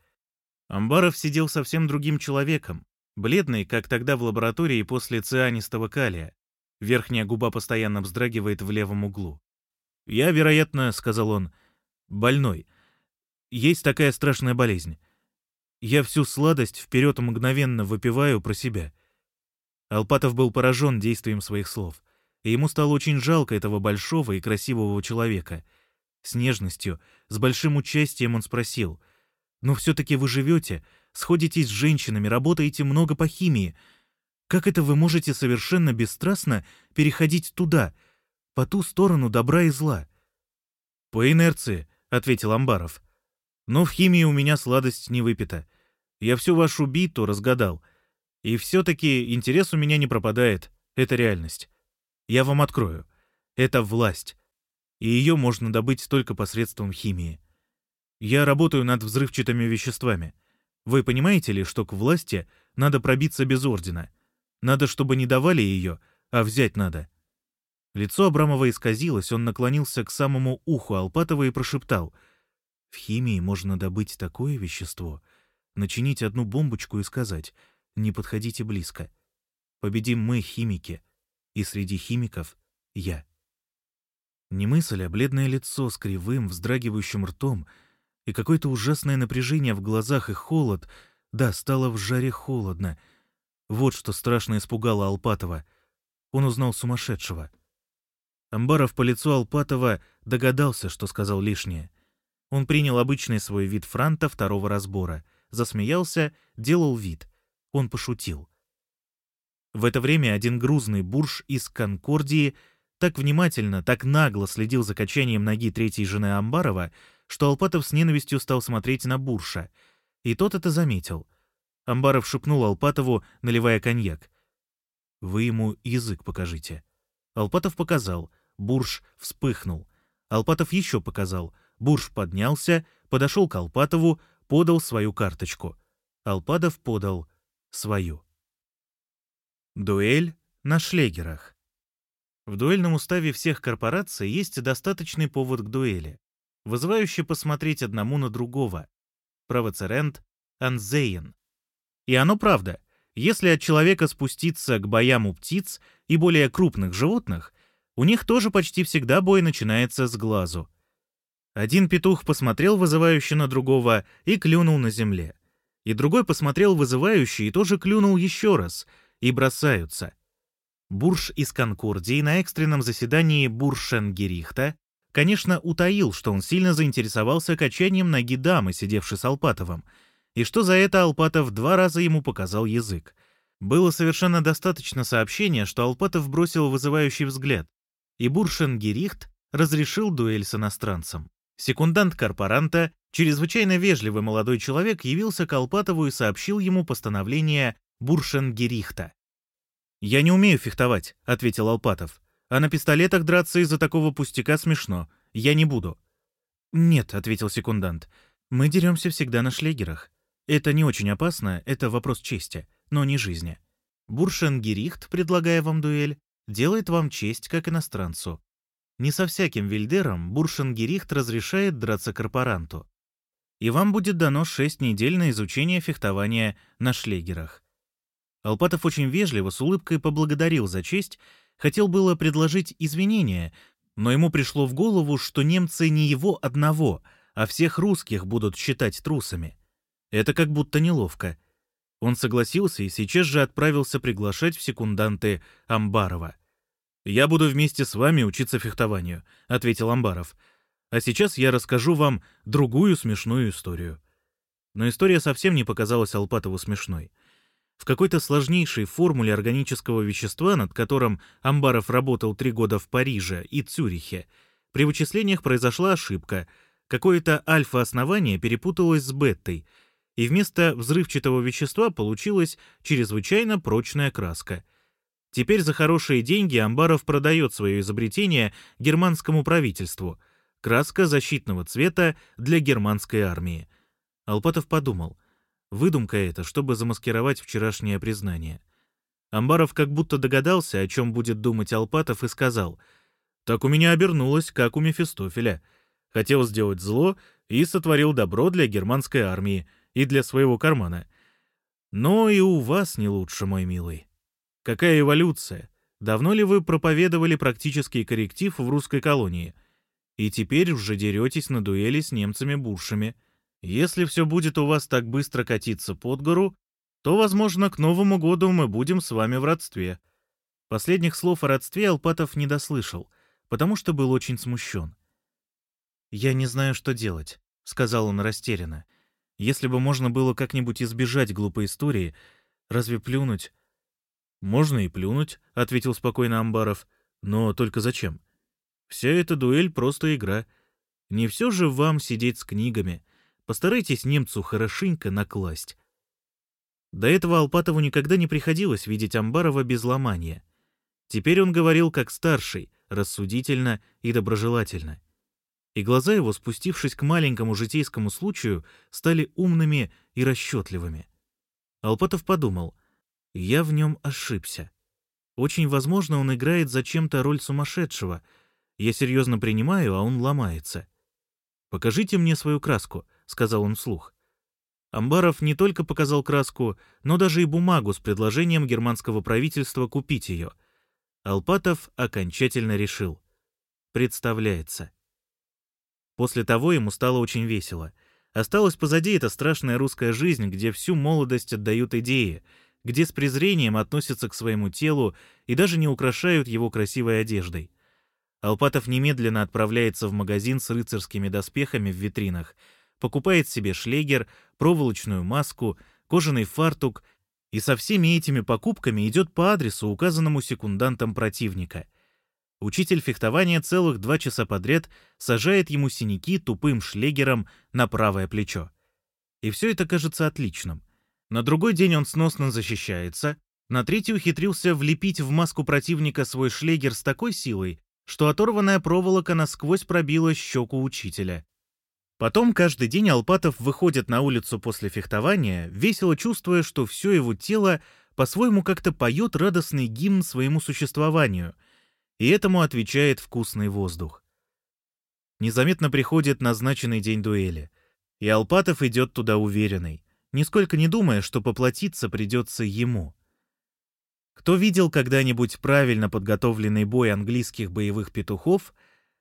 Амбаров сидел совсем другим человеком, бледный, как тогда в лаборатории после цианистого калия. Верхняя губа постоянно вздрагивает в левом углу. «Я, вероятно, — сказал он, — больной. Есть такая страшная болезнь. Я всю сладость вперед мгновенно выпиваю про себя». Алпатов был поражен действием своих слов, и ему стало очень жалко этого большого и красивого человека — с нежностью, с большим участием он спросил. «Но все-таки вы живете, сходитесь с женщинами, работаете много по химии. Как это вы можете совершенно бесстрастно переходить туда, по ту сторону добра и зла?» «По инерции», — ответил Амбаров. «Но в химии у меня сладость не выпита. Я всю вашу биту разгадал. И все-таки интерес у меня не пропадает. Это реальность. Я вам открою. Это власть и ее можно добыть только посредством химии. Я работаю над взрывчатыми веществами. Вы понимаете ли, что к власти надо пробиться без ордена? Надо, чтобы не давали ее, а взять надо. Лицо Абрамова исказилось, он наклонился к самому уху Алпатова и прошептал. В химии можно добыть такое вещество, начинить одну бомбочку и сказать «не подходите близко». Победим мы, химики, и среди химиков — я. Не мысль, а бледное лицо с кривым, вздрагивающим ртом и какое-то ужасное напряжение в глазах и холод. Да, стало в жаре холодно. Вот что страшно испугало Алпатова. Он узнал сумасшедшего. Амбаров по лицу Алпатова догадался, что сказал лишнее. Он принял обычный свой вид франта второго разбора, засмеялся, делал вид. Он пошутил. В это время один грузный бурж из Конкордии — так внимательно, так нагло следил за качанием ноги третьей жены Амбарова, что Алпатов с ненавистью стал смотреть на Бурша. И тот это заметил. Амбаров шепнул Алпатову, наливая коньяк. «Вы ему язык покажите». Алпатов показал. Бурш вспыхнул. Алпатов еще показал. Бурш поднялся, подошел к Алпатову, подал свою карточку. Алпатов подал свою. Дуэль на шлегерах. В дуэльном уставе всех корпораций есть достаточный повод к дуэли, вызывающий посмотреть одному на другого. Правоцерент Анзейн. И оно правда. Если от человека спуститься к боям у птиц и более крупных животных, у них тоже почти всегда бой начинается с глазу. Один петух посмотрел вызывающе на другого и клюнул на земле. И другой посмотрел вызывающе и тоже клюнул еще раз, и бросаются — Бурж из Конкордии на экстренном заседании Буршенгерихта конечно, утаил, что он сильно заинтересовался качанием ноги дамы, сидевшей с Алпатовым, и что за это Алпатов два раза ему показал язык. Было совершенно достаточно сообщения, что Алпатов бросил вызывающий взгляд, и Буршен Герихт разрешил дуэль с иностранцем. Секундант корпоранта, чрезвычайно вежливый молодой человек, явился к Алпатову и сообщил ему постановление Буршен Герихта. «Я не умею фехтовать», — ответил Алпатов. «А на пистолетах драться из-за такого пустяка смешно. Я не буду». «Нет», — ответил секундант. «Мы деремся всегда на шлегерах. Это не очень опасно, это вопрос чести, но не жизни. Буршен Герихт, предлагая вам дуэль, делает вам честь как иностранцу. Не со всяким вильдером Буршен Герихт разрешает драться корпоранту. И вам будет дано шесть недель на изучение фехтования на шлегерах. Алпатов очень вежливо, с улыбкой поблагодарил за честь, хотел было предложить извинения, но ему пришло в голову, что немцы не его одного, а всех русских будут считать трусами. Это как будто неловко. Он согласился и сейчас же отправился приглашать в секунданты Амбарова. «Я буду вместе с вами учиться фехтованию», — ответил Амбаров. «А сейчас я расскажу вам другую смешную историю». Но история совсем не показалась Алпатову смешной. В какой-то сложнейшей формуле органического вещества, над которым Амбаров работал три года в Париже и Цюрихе, при вычислениях произошла ошибка. Какое-то альфа-основание перепуталось с беттой — и вместо взрывчатого вещества получилась чрезвычайно прочная краска. Теперь за хорошие деньги Амбаров продает свое изобретение германскому правительству. Краска защитного цвета для германской армии. Алпатов подумал, выдумка это, чтобы замаскировать вчерашнее признание. Амбаров как будто догадался, о чем будет думать Алпатов, и сказал, «Так у меня обернулось, как у Мефистофеля. Хотел сделать зло и сотворил добро для германской армии и для своего кармана. Но и у вас не лучше, мой милый. Какая эволюция? Давно ли вы проповедовали практический корректив в русской колонии? И теперь уже деретесь на дуэли с немцами-буршами. Если все будет у вас так быстро катиться под гору, то, возможно, к Новому году мы будем с вами в родстве». Последних слов о родстве Алпатов не дослышал, потому что был очень смущен. «Я не знаю, что делать», — сказал он растерянно. Если бы можно было как-нибудь избежать глупой истории, разве плюнуть? «Можно и плюнуть», — ответил спокойно Амбаров. «Но только зачем? Вся эта дуэль — просто игра. Не все же вам сидеть с книгами. Постарайтесь немцу хорошенько накласть». До этого Алпатову никогда не приходилось видеть Амбарова без ломания. Теперь он говорил как старший, рассудительно и доброжелательно и глаза его, спустившись к маленькому житейскому случаю, стали умными и расчетливыми. Алпатов подумал, я в нем ошибся. Очень возможно, он играет зачем-то роль сумасшедшего. Я серьезно принимаю, а он ломается. «Покажите мне свою краску», — сказал он вслух. Амбаров не только показал краску, но даже и бумагу с предложением германского правительства купить ее. Алпатов окончательно решил. Представляется. После того ему стало очень весело. Осталась позади эта страшная русская жизнь, где всю молодость отдают идеи, где с презрением относятся к своему телу и даже не украшают его красивой одеждой. Алпатов немедленно отправляется в магазин с рыцарскими доспехами в витринах, покупает себе шлегер, проволочную маску, кожаный фартук и со всеми этими покупками идет по адресу, указанному секундантом противника — Учитель фехтования целых два часа подряд сажает ему синяки тупым шлегером на правое плечо. И все это кажется отличным. На другой день он сносно защищается, на третий ухитрился влепить в маску противника свой шлегер с такой силой, что оторванная проволока насквозь пробила щеку учителя. Потом каждый день Алпатов выходит на улицу после фехтования, весело чувствуя, что все его тело по-своему как-то поет радостный гимн своему существованию — и этому отвечает вкусный воздух. Незаметно приходит назначенный день дуэли, и Алпатов идет туда уверенный, нисколько не думая, что поплатиться придется ему. Кто видел когда-нибудь правильно подготовленный бой английских боевых петухов,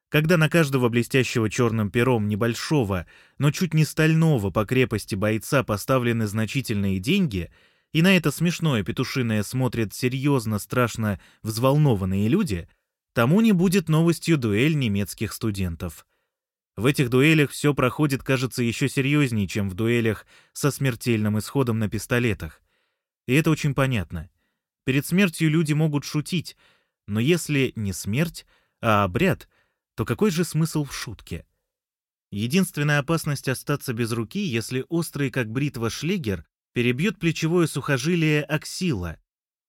когда на каждого блестящего черным пером небольшого, но чуть не стального по крепости бойца поставлены значительные деньги, и на это смешное петушиное смотрят серьезно, страшно взволнованные люди — тому не будет новостью дуэль немецких студентов. В этих дуэлях все проходит, кажется, еще серьезнее, чем в дуэлях со смертельным исходом на пистолетах. И это очень понятно. Перед смертью люди могут шутить, но если не смерть, а обряд, то какой же смысл в шутке? Единственная опасность остаться без руки, если острый как бритва шлегер перебьет плечевое сухожилие аксила.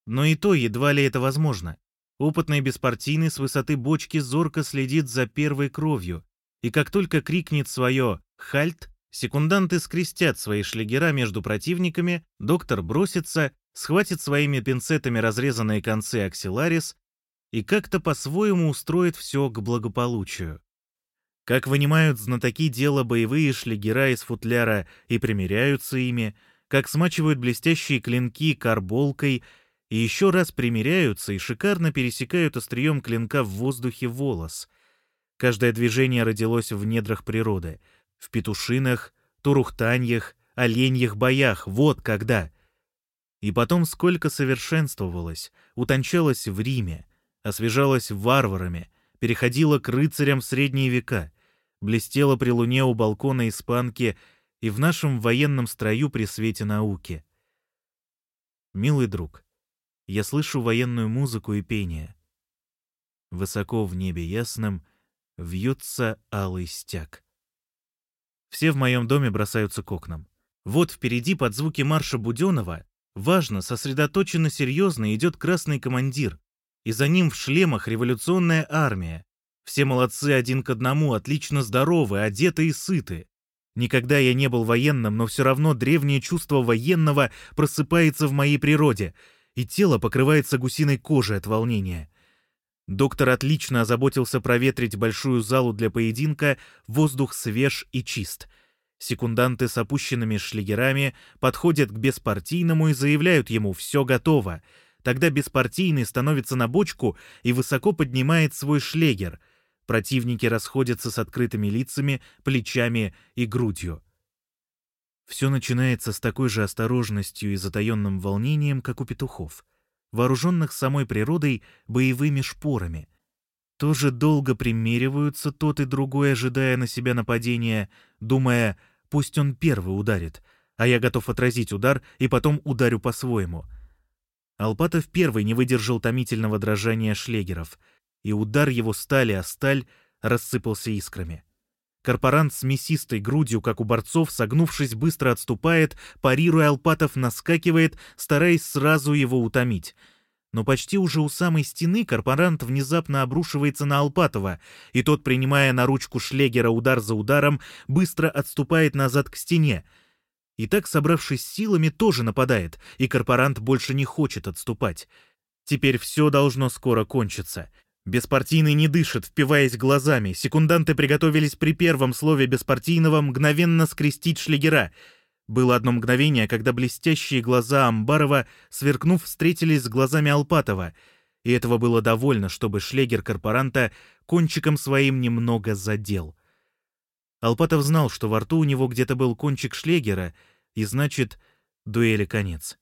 Но и то едва ли это возможно. Опытный беспартийный с высоты бочки зорко следит за первой кровью, и как только крикнет свое «Хальт!», секунданты скрестят свои шлегера между противниками, доктор бросится, схватит своими пинцетами разрезанные концы аксиларис и как-то по-своему устроит все к благополучию. Как вынимают знатоки дела боевые шлегера из футляра и примеряются ими, как смачивают блестящие клинки карболкой и еще раз примеряются и шикарно пересекают острием клинка в воздухе волос. Каждое движение родилось в недрах природы, в петушинах, турухтаньях, оленьих боях, вот когда. И потом сколько совершенствовалось, утончалось в Риме, освежалось варварами, переходило к рыцарям в средние века, блестело при луне у балкона испанки и в нашем военном строю при свете науки. Милый друг, я слышу военную музыку и пение. Высоко в небе ясном вьется алый стяг. Все в моем доме бросаются к окнам. Вот впереди под звуки марша Буденова важно, сосредоточенно серьезно идет красный командир, и за ним в шлемах революционная армия. Все молодцы один к одному, отлично здоровы, одеты и сыты. Никогда я не был военным, но все равно древнее чувство военного просыпается в моей природе, и тело покрывается гусиной кожей от волнения. Доктор отлично озаботился проветрить большую залу для поединка, воздух свеж и чист. Секунданты с опущенными шлигерами подходят к беспартийному и заявляют ему «все готово». Тогда беспартийный становится на бочку и высоко поднимает свой шлегер. Противники расходятся с открытыми лицами, плечами и грудью. Все начинается с такой же осторожностью и затаенным волнением, как у петухов, вооруженных самой природой боевыми шпорами. Тоже долго примериваются тот и другой, ожидая на себя нападения, думая, пусть он первый ударит, а я готов отразить удар и потом ударю по-своему — Алпатов первый не выдержал томительного дрожания шлегеров, и удар его стали о сталь рассыпался искрами. Корпорант с мясистой грудью, как у борцов, согнувшись, быстро отступает, парируя Алпатов, наскакивает, стараясь сразу его утомить. Но почти уже у самой стены корпорант внезапно обрушивается на Алпатова, и тот, принимая на ручку шлегера удар за ударом, быстро отступает назад к стене — и так, собравшись силами, тоже нападает, и корпорант больше не хочет отступать. Теперь все должно скоро кончиться. Беспартийный не дышит, впиваясь глазами. Секунданты приготовились при первом слове беспартийного мгновенно скрестить шлегера. Было одно мгновение, когда блестящие глаза Амбарова, сверкнув, встретились с глазами Алпатова, и этого было довольно, чтобы шлегер корпоранта кончиком своим немного задел. Алпатов знал, что во рту у него где-то был кончик шлегера — и значит, дуэли конец.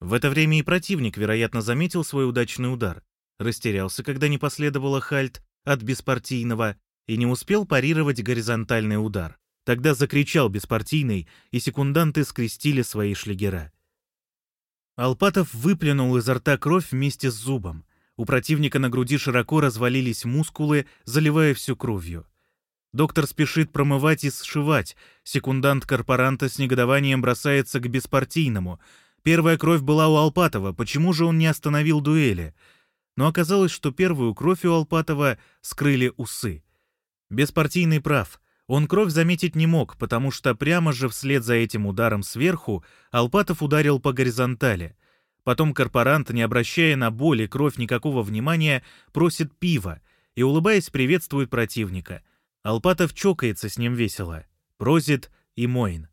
В это время и противник, вероятно, заметил свой удачный удар, растерялся, когда не последовало хальт от беспартийного и не успел парировать горизонтальный удар. Тогда закричал беспартийный, и секунданты скрестили свои шлегера. Алпатов выплюнул изо рта кровь вместе с зубом. У противника на груди широко развалились мускулы, заливая всю кровью. Доктор спешит промывать и сшивать. Секундант корпоранта с негодованием бросается к беспартийному. Первая кровь была у Алпатова, почему же он не остановил дуэли? Но оказалось, что первую кровь у Алпатова скрыли усы. Беспартийный прав. Он кровь заметить не мог, потому что прямо же вслед за этим ударом сверху Алпатов ударил по горизонтали. Потом корпорант, не обращая на боль и кровь никакого внимания, просит пива и, улыбаясь, приветствует противника — Алпатов чокается с ним весело. Просит и Моин.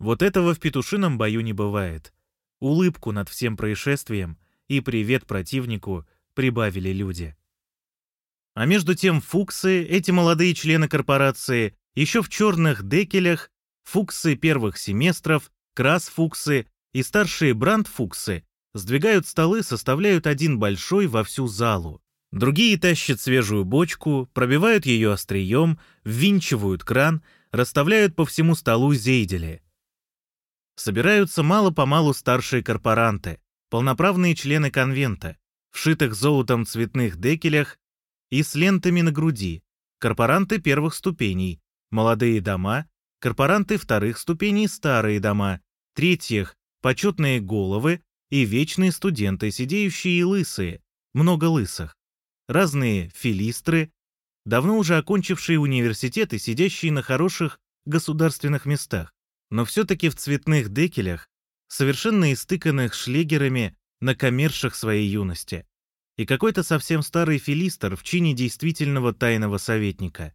Вот этого в петушином бою не бывает. Улыбку над всем происшествием и привет противнику прибавили люди. А между тем фуксы, эти молодые члены корпорации, еще в черных декелях, фуксы первых семестров, крас-фуксы и старшие бранд-фуксы сдвигают столы, составляют один большой во всю залу. Другие тащат свежую бочку, пробивают ее острием, ввинчивают кран, расставляют по всему столу зейдели. Собираются мало-помалу старшие корпоранты, полноправные члены конвента, в шитых золотом цветных декелях и с лентами на груди, корпоранты первых ступеней, молодые дома, корпоранты вторых ступеней старые дома, третьих почетные головы и вечные студенты, сидеющие и лысые, много лысых. Разные филистры, давно уже окончившие университет и сидящие на хороших государственных местах, но все-таки в цветных декелях, совершенно истыканных шлегерами на коммершах своей юности, и какой-то совсем старый филистр в чине действительного тайного советника.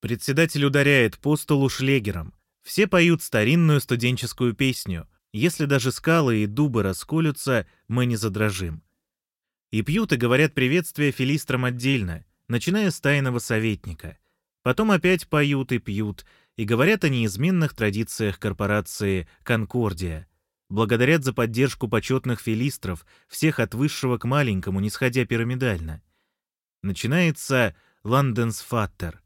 Председатель ударяет по столу шлегером. Все поют старинную студенческую песню. Если даже скалы и дубы расколются, мы не задрожим. И пьют и говорят приветствия филистрам отдельно, начиная с тайного советника. Потом опять поют и пьют, и говорят о неизменных традициях корпорации «Конкордия». Благодарят за поддержку почетных филистров, всех от высшего к маленькому, не сходя пирамидально. Начинается «Ланденсфаттер».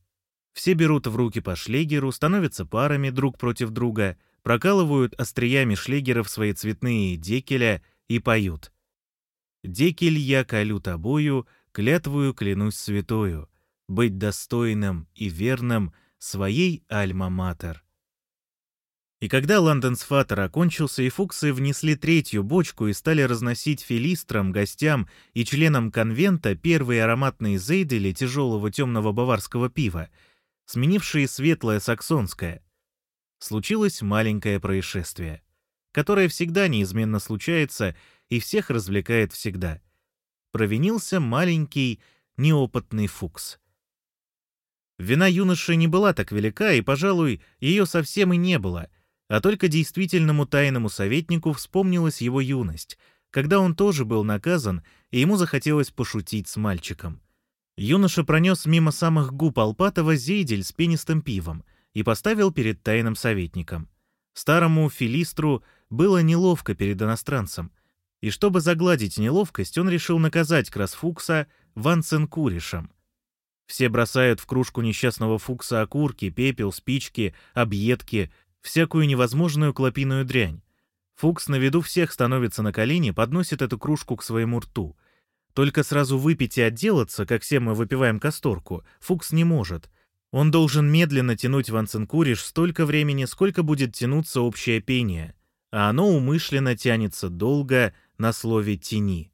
Все берут в руки по шлегеру, становятся парами друг против друга, прокалывают остриями шлегеров свои цветные декеля и поют — Декель я колю тобою, клятвую клянусь святою, быть достойным и верным своей альма-матер. И когда Лондонсфатер окончился, и Фуксы внесли третью бочку и стали разносить филистрам, гостям и членам конвента первые ароматные зейдели тяжелого темного баварского пива, сменившие светлое саксонское, случилось маленькое происшествие, которое всегда неизменно случается — и всех развлекает всегда. Провинился маленький, неопытный Фукс. Вина юноши не была так велика, и, пожалуй, ее совсем и не было, а только действительному тайному советнику вспомнилась его юность, когда он тоже был наказан, и ему захотелось пошутить с мальчиком. Юноша пронес мимо самых губ Алпатова зейдель с пенистым пивом и поставил перед тайным советником. Старому филистру было неловко перед иностранцем, и чтобы загладить неловкость, он решил наказать Красфукса ванценкуришем. Все бросают в кружку несчастного Фукса окурки, пепел, спички, объедки, всякую невозможную клопиную дрянь. Фукс на виду всех становится на колени, подносит эту кружку к своему рту. Только сразу выпить и отделаться, как все мы выпиваем касторку, Фукс не может. Он должен медленно тянуть ванценкуриш столько времени, сколько будет тянуться общее пение, а оно умышленно тянется долго, на слове «тени».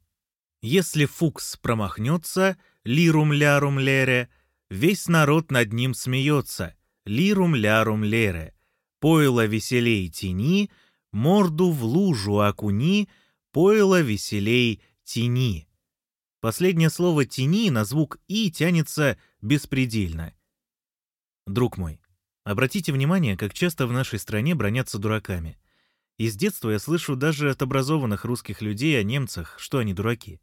Если Фукс промахнется, лирум-лярум лере, весь народ над ним смеется, лирум-лярум лере. Пойло веселей тени, морду в лужу окуни, пойло веселей тени. Последнее слово «тени» на звук «и» тянется беспредельно. Друг мой, обратите внимание, как часто в нашей стране бронятся дураками. И с детства я слышу даже от образованных русских людей о немцах, что они дураки.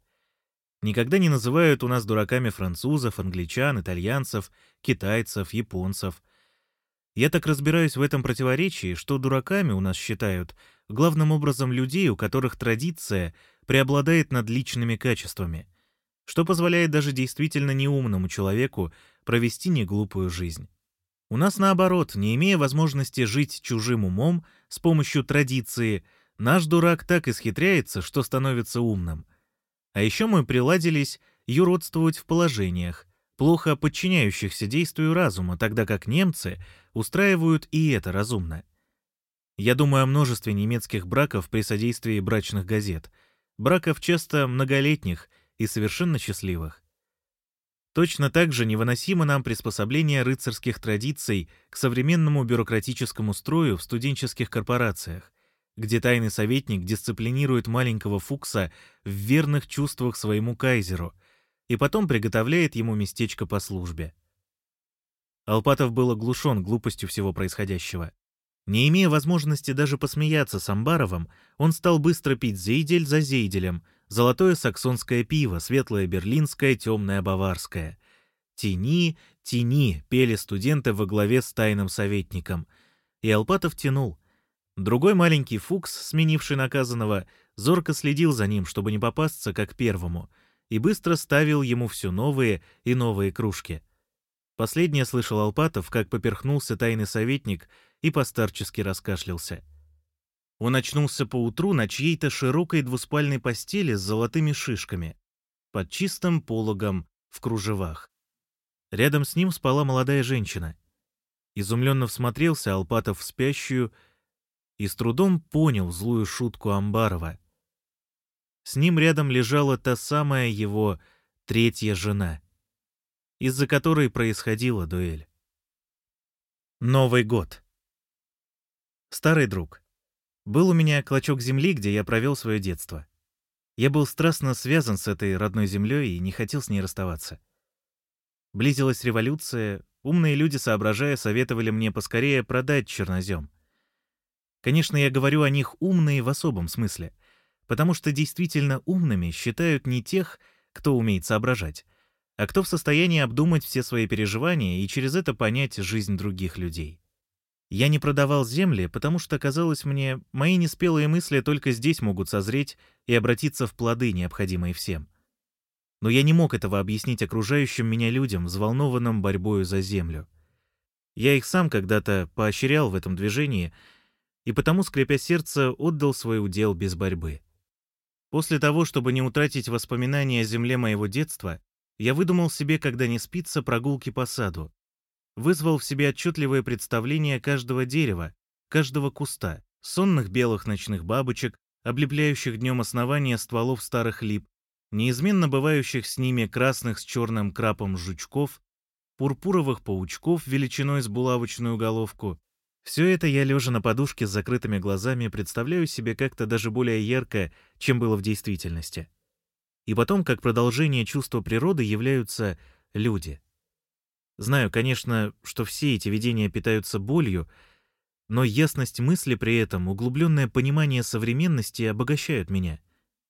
Никогда не называют у нас дураками французов, англичан, итальянцев, китайцев, японцев. Я так разбираюсь в этом противоречии, что дураками у нас считают главным образом людей, у которых традиция преобладает над личными качествами, что позволяет даже действительно неумному человеку провести неглупую жизнь. У нас наоборот, не имея возможности жить чужим умом с помощью традиции, наш дурак так исхитряется, что становится умным. А еще мы приладились юродствовать в положениях, плохо подчиняющихся действию разума, тогда как немцы устраивают и это разумно. Я думаю о множестве немецких браков при содействии брачных газет, браков часто многолетних и совершенно счастливых. Точно так же невыносимо нам приспособление рыцарских традиций к современному бюрократическому строю в студенческих корпорациях, где тайный советник дисциплинирует маленького Фукса в верных чувствах своему кайзеру и потом приготовляет ему местечко по службе. Алпатов был оглушен глупостью всего происходящего. Не имея возможности даже посмеяться с Амбаровым, он стал быстро пить зейдель за зейделем, Золотое саксонское пиво, светлое берлинское, темное баварское. «Тяни, тяни», — пели студенты во главе с тайным советником. И Алпатов тянул. Другой маленький Фукс, сменивший наказанного, зорко следил за ним, чтобы не попасться, как первому, и быстро ставил ему все новые и новые кружки. Последнее слышал Алпатов, как поперхнулся тайный советник и постарчески раскашлялся. Он очнулся поутру на чьей-то широкой двуспальной постели с золотыми шишками, под чистым пологом в кружевах. Рядом с ним спала молодая женщина. Изумленно всмотрелся Алпатов в спящую и с трудом понял злую шутку Амбарова. С ним рядом лежала та самая его третья жена, из-за которой происходила дуэль. Новый год. Старый друг. Был у меня клочок земли, где я провел свое детство. Я был страстно связан с этой родной землей и не хотел с ней расставаться. Близилась революция, умные люди, соображая, советовали мне поскорее продать чернозем. Конечно, я говорю о них умные в особом смысле, потому что действительно умными считают не тех, кто умеет соображать, а кто в состоянии обдумать все свои переживания и через это понять жизнь других людей. Я не продавал земли, потому что, казалось мне, мои неспелые мысли только здесь могут созреть и обратиться в плоды, необходимые всем. Но я не мог этого объяснить окружающим меня людям, взволнованным борьбою за землю. Я их сам когда-то поощрял в этом движении, и потому, скрепя сердце, отдал свой удел без борьбы. После того, чтобы не утратить воспоминания о земле моего детства, я выдумал себе, когда не спится, прогулки по саду, вызвал в себе отчетливое представление каждого дерева, каждого куста, сонных белых ночных бабочек, облепляющих днем основания стволов старых лип, неизменно бывающих с ними красных с черным крапом жучков, пурпуровых паучков величиной с булавочную головку. Все это я, лежа на подушке с закрытыми глазами, представляю себе как-то даже более ярко, чем было в действительности. И потом, как продолжение чувства природы, являются люди — Знаю, конечно, что все эти видения питаются болью, но ясность мысли при этом, углубленное понимание современности обогащают меня.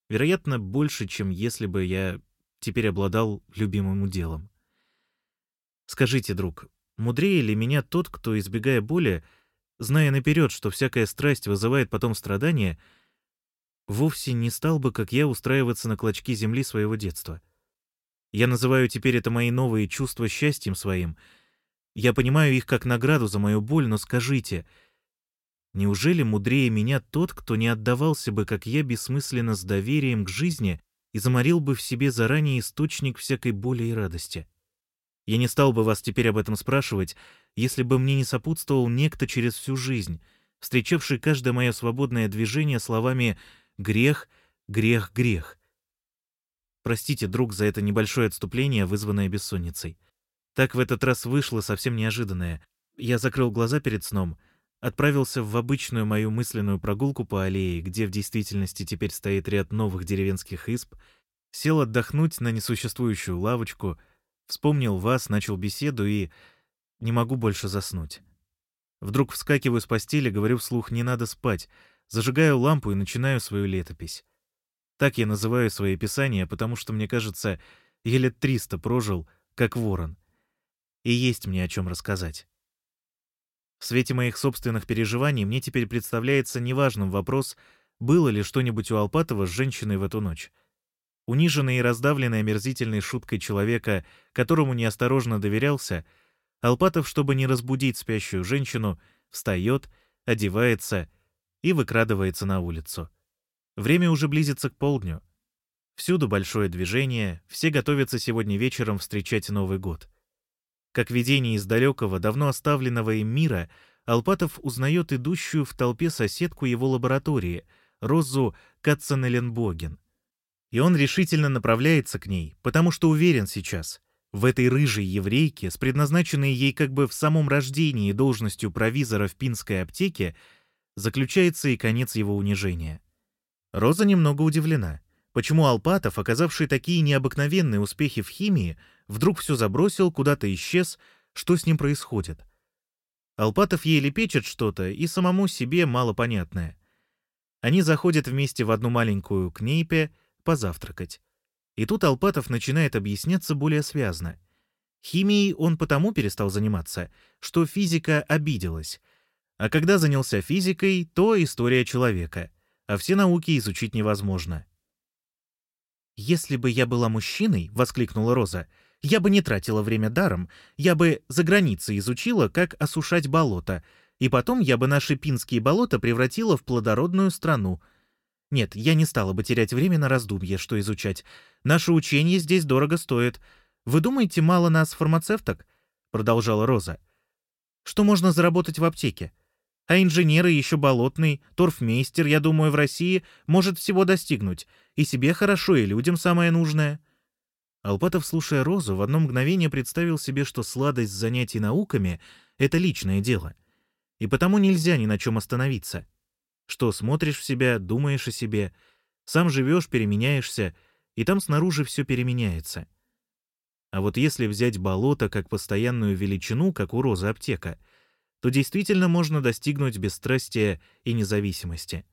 Вероятно, больше, чем если бы я теперь обладал любимым делом. Скажите, друг, мудрее ли меня тот, кто, избегая боли, зная наперед, что всякая страсть вызывает потом страдания, вовсе не стал бы, как я, устраиваться на клочки земли своего детства? Я называю теперь это мои новые чувства счастьем своим. Я понимаю их как награду за мою боль, но скажите, неужели мудрее меня тот, кто не отдавался бы, как я, бессмысленно с доверием к жизни и заморил бы в себе заранее источник всякой боли и радости? Я не стал бы вас теперь об этом спрашивать, если бы мне не сопутствовал некто через всю жизнь, встречавший каждое мое свободное движение словами «грех, грех, грех», Простите, друг, за это небольшое отступление, вызванное бессонницей. Так в этот раз вышло совсем неожиданное. Я закрыл глаза перед сном, отправился в обычную мою мысленную прогулку по аллее, где в действительности теперь стоит ряд новых деревенских исп, сел отдохнуть на несуществующую лавочку, вспомнил вас, начал беседу и... не могу больше заснуть. Вдруг вскакиваю с постели, говорю вслух «не надо спать», зажигаю лампу и начинаю свою летопись. Так я называю свои писания, потому что, мне кажется, я лет триста прожил, как ворон. И есть мне о чем рассказать. В свете моих собственных переживаний мне теперь представляется неважным вопрос, было ли что-нибудь у Алпатова с женщиной в эту ночь. Униженный и раздавленный омерзительной шуткой человека, которому неосторожно доверялся, Алпатов, чтобы не разбудить спящую женщину, встает, одевается и выкрадывается на улицу. Время уже близится к полдню. Всюду большое движение, все готовятся сегодня вечером встречать Новый год. Как видение из далекого, давно оставленного им мира, Алпатов узнает идущую в толпе соседку его лаборатории, Розу Катценеленбоген. И он решительно направляется к ней, потому что уверен сейчас, в этой рыжей еврейке, с предназначенной ей как бы в самом рождении должностью провизора в пинской аптеке, заключается и конец его унижения. Роза немного удивлена. Почему Алпатов, оказавший такие необыкновенные успехи в химии, вдруг все забросил, куда-то исчез, что с ним происходит? Алпатов ей лепечет что-то и самому себе малопонятное. Они заходят вместе в одну маленькую кнейпе позавтракать. И тут Алпатов начинает объясняться более связно. Химией он потому перестал заниматься, что физика обиделась. А когда занялся физикой, то история человека — а все науки изучить невозможно. «Если бы я была мужчиной», — воскликнула Роза, — «я бы не тратила время даром, я бы за границей изучила, как осушать болото, и потом я бы наши пинские болота превратила в плодородную страну. Нет, я не стала бы терять время на раздумье, что изучать. Наше учение здесь дорого стоит. Вы думаете, мало нас фармацевток?» — продолжала Роза. «Что можно заработать в аптеке? А инженеры еще болотный, торфмейстер, я думаю, в России может всего достигнуть. И себе хорошо, и людям самое нужное». Алпатов, слушая Розу, в одно мгновение представил себе, что сладость занятий науками — это личное дело. И потому нельзя ни на чем остановиться. Что смотришь в себя, думаешь о себе, сам живешь, переменяешься, и там снаружи все переменяется. А вот если взять болото как постоянную величину, как у Розы аптека — то действительно можно достигнуть бесстрастия и независимости.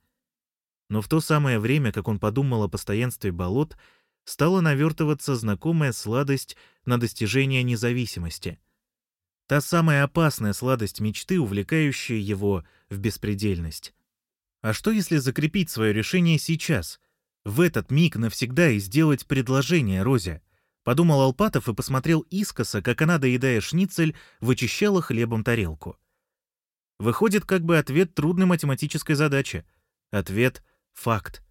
Но в то самое время, как он подумал о постоянстве болот, стала навертываться знакомая сладость на достижение независимости. Та самая опасная сладость мечты, увлекающая его в беспредельность. А что если закрепить свое решение сейчас, в этот миг навсегда и сделать предложение Розе? Подумал Алпатов и посмотрел искоса, как она, доедая шницель, вычищала хлебом тарелку. Выходит как бы ответ трудной математической задачи. Ответ — факт.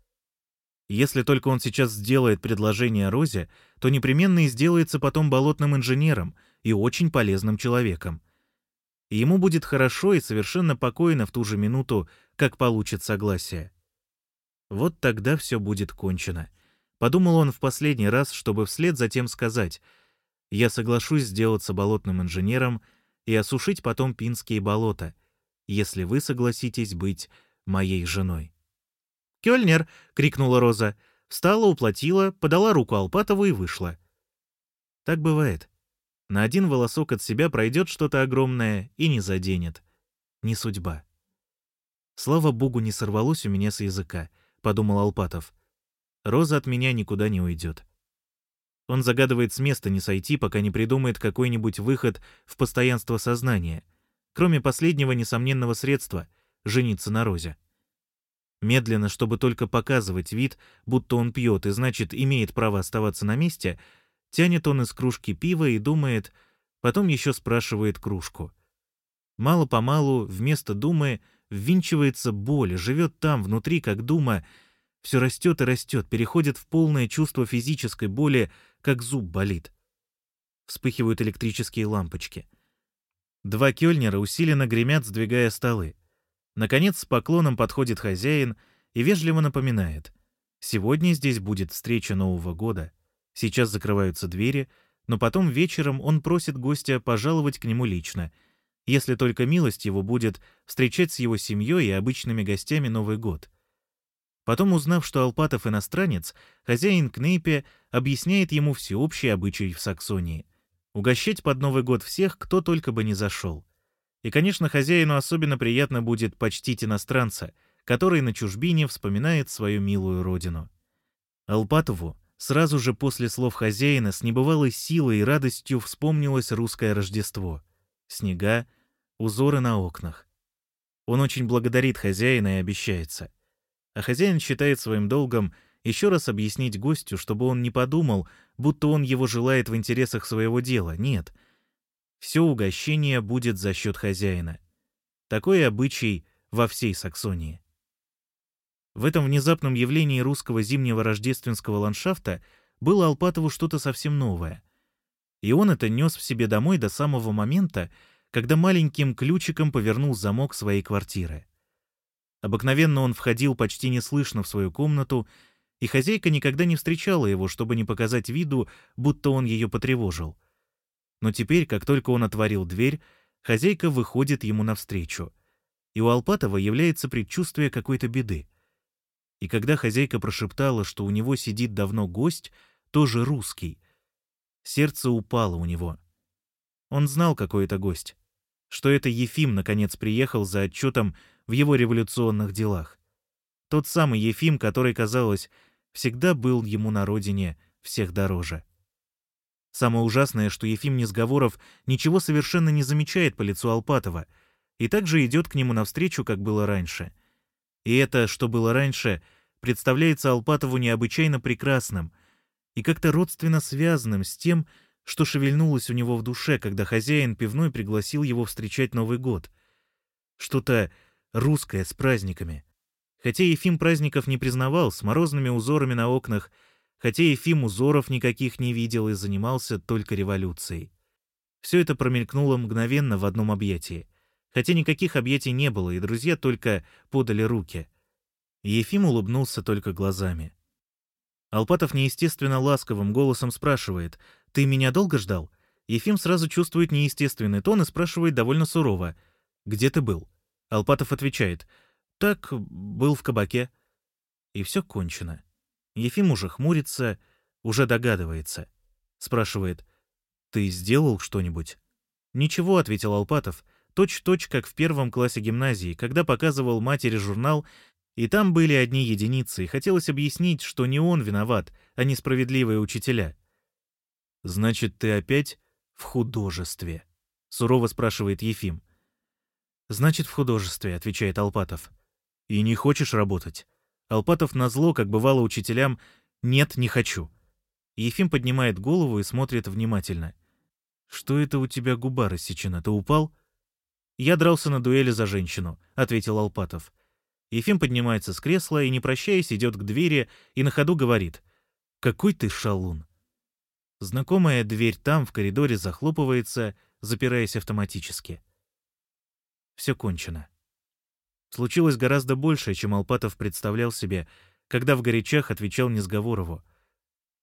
Если только он сейчас сделает предложение Розе, то непременно и сделается потом болотным инженером и очень полезным человеком. И ему будет хорошо и совершенно покойно в ту же минуту, как получит согласие. Вот тогда все будет кончено. Подумал он в последний раз, чтобы вслед за тем сказать «Я соглашусь сделаться болотным инженером и осушить потом пинские болота», если вы согласитесь быть моей женой». «Кёльнер!» — крикнула Роза. Встала, уплатила, подала руку Алпатову и вышла. Так бывает. На один волосок от себя пройдет что-то огромное и не заденет. Не судьба. Слава богу, не сорвалось у меня с языка, — подумал Алпатов. Роза от меня никуда не уйдет. Он загадывает с места не сойти, пока не придумает какой-нибудь выход в постоянство сознания — кроме последнего несомненного средства — жениться на Розе. Медленно, чтобы только показывать вид, будто он пьет и, значит, имеет право оставаться на месте, тянет он из кружки пива и думает, потом еще спрашивает кружку. Мало-помалу, вместо думы, ввинчивается боль, живет там, внутри, как дума, все растет и растет, переходит в полное чувство физической боли, как зуб болит. Вспыхивают электрические лампочки — Два кёльнера усиленно гремят, сдвигая столы. Наконец, с поклоном подходит хозяин и вежливо напоминает. Сегодня здесь будет встреча Нового года. Сейчас закрываются двери, но потом вечером он просит гостя пожаловать к нему лично, если только милость его будет встречать с его семьей и обычными гостями Новый год. Потом, узнав, что Алпатов иностранец, хозяин Кнейпе объясняет ему всеобщий обычай в Саксонии — угощать под Новый год всех, кто только бы не зашел. И, конечно, хозяину особенно приятно будет почтить иностранца, который на чужбине вспоминает свою милую родину. Алпатову сразу же после слов хозяина с небывалой силой и радостью вспомнилось русское Рождество. Снега, узоры на окнах. Он очень благодарит хозяина и обещается. А хозяин считает своим долгом еще раз объяснить гостю, чтобы он не подумал, будто он его желает в интересах своего дела. Нет. Все угощение будет за счет хозяина. Такой обычай во всей Саксонии. В этом внезапном явлении русского зимнего рождественского ландшафта было Алпатову что-то совсем новое. И он это нес в себе домой до самого момента, когда маленьким ключиком повернул замок своей квартиры. Обыкновенно он входил почти неслышно в свою комнату и хозяйка никогда не встречала его, чтобы не показать виду, будто он ее потревожил. Но теперь, как только он отворил дверь, хозяйка выходит ему навстречу. И у Алпатова является предчувствие какой-то беды. И когда хозяйка прошептала, что у него сидит давно гость, тоже русский, сердце упало у него. Он знал, какой это гость. Что это Ефим, наконец, приехал за отчетом в его революционных делах. Тот самый Ефим, который, казалось, всегда был ему на родине всех дороже. Самое ужасное, что Ефим Несговоров ничего совершенно не замечает по лицу Алпатова и также идет к нему навстречу, как было раньше. И это, что было раньше, представляется Алпатову необычайно прекрасным, и как-то родственно связанным с тем, что шевельнулось у него в душе, когда хозяин пивной пригласил его встречать Новый год. Что-то русское с праздниками. Хотя Ефим праздников не признавал, с морозными узорами на окнах, хотя Ефим узоров никаких не видел и занимался только революцией. Все это промелькнуло мгновенно в одном объятии. Хотя никаких объятий не было, и друзья только подали руки. Ефим улыбнулся только глазами. Алпатов неестественно ласковым голосом спрашивает «Ты меня долго ждал?» Ефим сразу чувствует неестественный тон и спрашивает довольно сурово «Где ты был?» Алпатов отвечает «Так, был в кабаке». И все кончено. Ефим уже хмурится, уже догадывается. Спрашивает «Ты сделал что-нибудь?» «Ничего», — ответил Алпатов, точь-точь, как в первом классе гимназии, когда показывал матери журнал и там были одни единицы, и хотелось объяснить, что не он виноват, а несправедливые учителя. «Значит, ты опять в художестве?» — сурово спрашивает Ефим. «Значит, в художестве», — отвечает Алпатов. «И не хочешь работать?» Алпатов назло, как бывало учителям, «Нет, не хочу». Ефим поднимает голову и смотрит внимательно. «Что это у тебя губа рассечена? Ты упал?» «Я дрался на дуэли за женщину», — ответил Алпатов. Ефим поднимается с кресла и, не прощаясь, идет к двери и на ходу говорит «Какой ты шалун!». Знакомая дверь там, в коридоре, захлопывается, запираясь автоматически. Все кончено. Случилось гораздо больше, чем Алпатов представлял себе, когда в горячах отвечал Несговорову.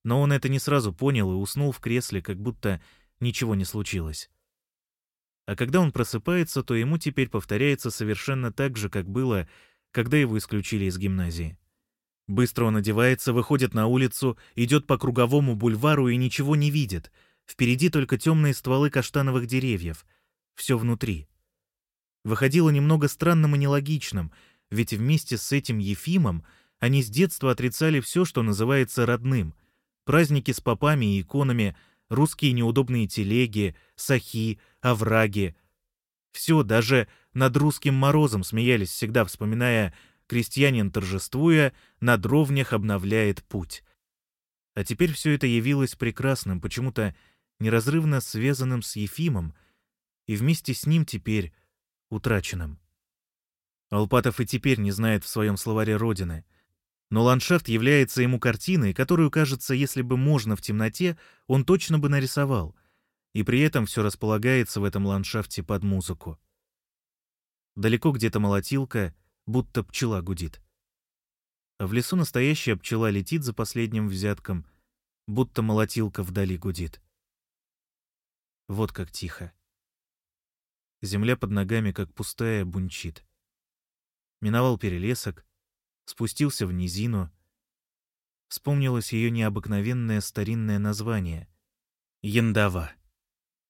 Но он это не сразу понял и уснул в кресле, как будто ничего не случилось. А когда он просыпается, то ему теперь повторяется совершенно так же, как было, когда его исключили из гимназии. Быстро он одевается, выходит на улицу, идет по круговому бульвару и ничего не видит. Впереди только темные стволы каштановых деревьев. Все внутри. Выходило немного странным и нелогичным, ведь вместе с этим Ефимом они с детства отрицали все, что называется родным. Праздники с попами и иконами, русские неудобные телеги, сахи, овраги. Все, даже над русским морозом смеялись всегда, вспоминая «крестьянин, торжествуя, на дровнях обновляет путь». А теперь все это явилось прекрасным, почему-то неразрывно связанным с Ефимом, и вместе с ним теперь утраченным. Алпатов и теперь не знает в своем словаре Родины, но ландшафт является ему картиной, которую, кажется, если бы можно в темноте, он точно бы нарисовал, и при этом все располагается в этом ландшафте под музыку. Далеко где-то молотилка, будто пчела гудит. А в лесу настоящая пчела летит за последним взятком, будто молотилка вдали гудит. Вот как тихо. Земля под ногами, как пустая, бунчит. Миновал перелесок, спустился в низину. Вспомнилось ее необыкновенное старинное название — Яндава.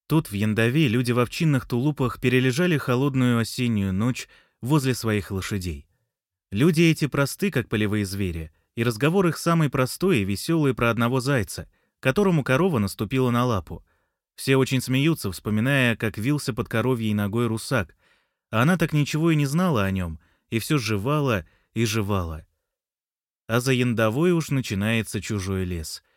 Тут, в Яндаве, люди в овчинных тулупах перележали холодную осеннюю ночь возле своих лошадей. Люди эти просты, как полевые звери, и разговор их самый простой и веселый про одного зайца, которому корова наступила на лапу. Все очень смеются, вспоминая, как вился под коровьей ногой русак, а она так ничего и не знала о нем, и все жевала и жевала. А за яндовой уж начинается чужой лес —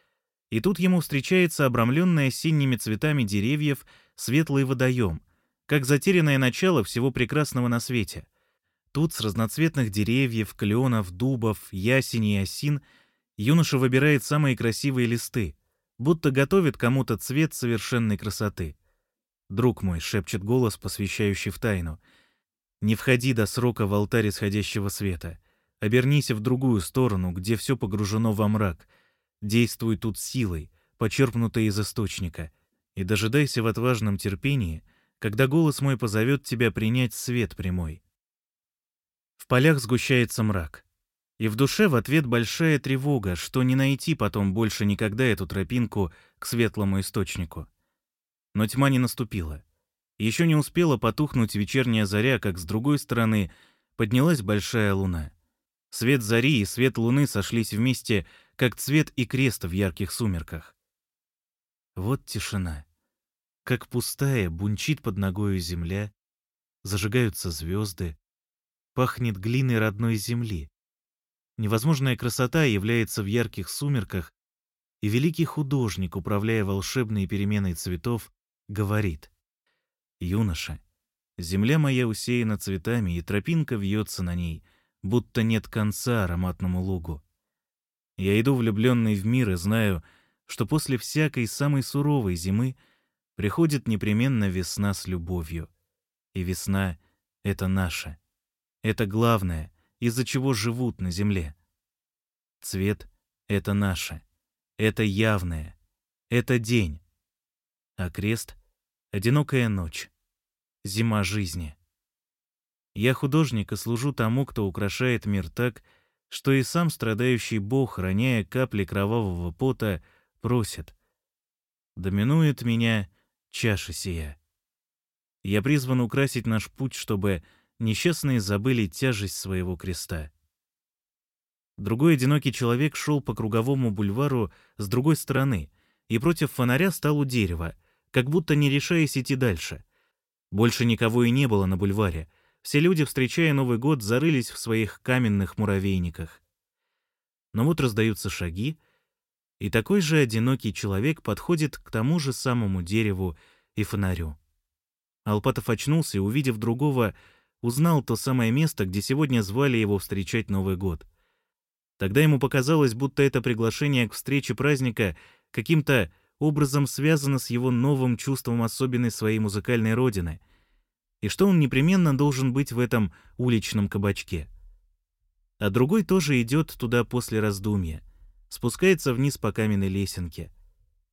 и тут ему встречается обрамленный осенними цветами деревьев светлый водоем, как затерянное начало всего прекрасного на свете. Тут с разноцветных деревьев, кленов, дубов, ясеней и осин юноша выбирает самые красивые листы, будто готовит кому-то цвет совершенной красоты. «Друг мой», — шепчет голос, посвящающий в тайну, — «не входи до срока в алтарь исходящего света. Обернись в другую сторону, где все погружено во мрак, Действуй тут силой, почерпнутой из источника, и дожидайся в отважном терпении, когда голос мой позовет тебя принять свет прямой. В полях сгущается мрак. И в душе в ответ большая тревога, что не найти потом больше никогда эту тропинку к светлому источнику. Но тьма не наступила. Еще не успела потухнуть вечерняя заря, как с другой стороны поднялась большая луна. Свет зари и свет луны сошлись вместе как цвет и крест в ярких сумерках. Вот тишина. Как пустая бунчит под ногою земля, зажигаются звезды, пахнет глиной родной земли. Невозможная красота является в ярких сумерках, И великий художник, управляя волшебной переменой цветов, говорит «Юноша, земля моя усеяна цветами, и тропинка вьется на ней, будто нет конца ароматному лугу. Я иду влюбленный в мир и знаю, что после всякой самой суровой зимы приходит непременно весна с любовью. И весна — это наша. Это главное, из-за чего живут на земле. Цвет — это наше. Это явное. Это день. А крест — одинокая ночь. Зима жизни. Я художник и служу тому, кто украшает мир так, что и сам страдающий Бог, роняя капли кровавого пота, просит. Доминует меня чаша сия. Я призван украсить наш путь, чтобы несчастные забыли тяжесть своего креста. Другой одинокий человек шел по круговому бульвару с другой стороны и против фонаря стал у дерева, как будто не решаясь идти дальше. Больше никого и не было на бульваре. Все люди, встречая Новый год, зарылись в своих каменных муравейниках. Но вот раздаются шаги, и такой же одинокий человек подходит к тому же самому дереву и фонарю. Алпатов очнулся и, увидев другого, узнал то самое место, где сегодня звали его встречать Новый год. Тогда ему показалось, будто это приглашение к встрече праздника каким-то образом связано с его новым чувством особенной своей музыкальной родины, и что он непременно должен быть в этом уличном кабачке. А другой тоже идет туда после раздумья спускается вниз по каменной лесенке.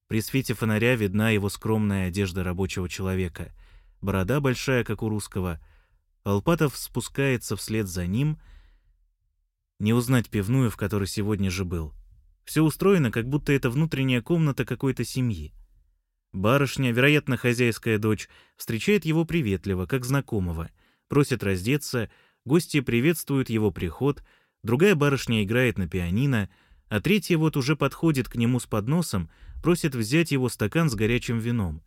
При свете фонаря видна его скромная одежда рабочего человека, борода большая, как у русского. Алпатов спускается вслед за ним. Не узнать пивную, в которой сегодня же был. Все устроено, как будто это внутренняя комната какой-то семьи. Барышня, вероятно, хозяйская дочь, встречает его приветливо, как знакомого, просит раздеться, гости приветствуют его приход, другая барышня играет на пианино — а третья вот уже подходит к нему с подносом, просит взять его стакан с горячим вином.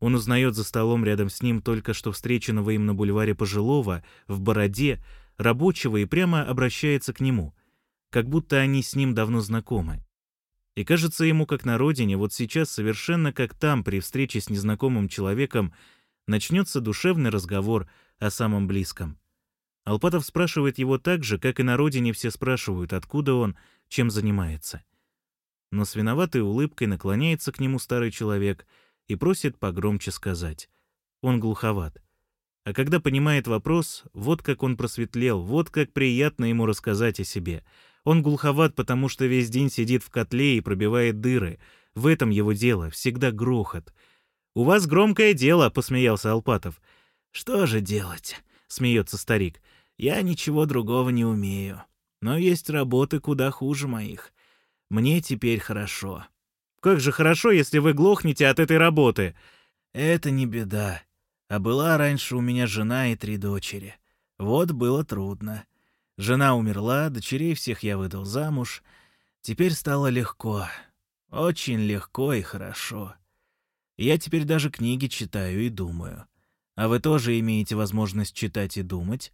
Он узнает за столом рядом с ним только что встреченного им на бульваре пожилого, в бороде, рабочего и прямо обращается к нему, как будто они с ним давно знакомы. И кажется ему, как на родине, вот сейчас совершенно как там, при встрече с незнакомым человеком, начнется душевный разговор о самом близком. Алпатов спрашивает его так же, как и на родине все спрашивают, откуда он, чем занимается. Но с виноватой улыбкой наклоняется к нему старый человек и просит погромче сказать. Он глуховат. А когда понимает вопрос, вот как он просветлел, вот как приятно ему рассказать о себе. Он глуховат, потому что весь день сидит в котле и пробивает дыры. В этом его дело, всегда грохот. «У вас громкое дело», — посмеялся Алпатов. «Что же делать?» — смеется старик. «Я ничего другого не умею. Но есть работы куда хуже моих. Мне теперь хорошо. Как же хорошо, если вы глохнете от этой работы. Это не беда. А была раньше у меня жена и три дочери. Вот было трудно. Жена умерла, дочерей всех я выдал замуж. Теперь стало легко. Очень легко и хорошо. Я теперь даже книги читаю и думаю. А вы тоже имеете возможность читать и думать?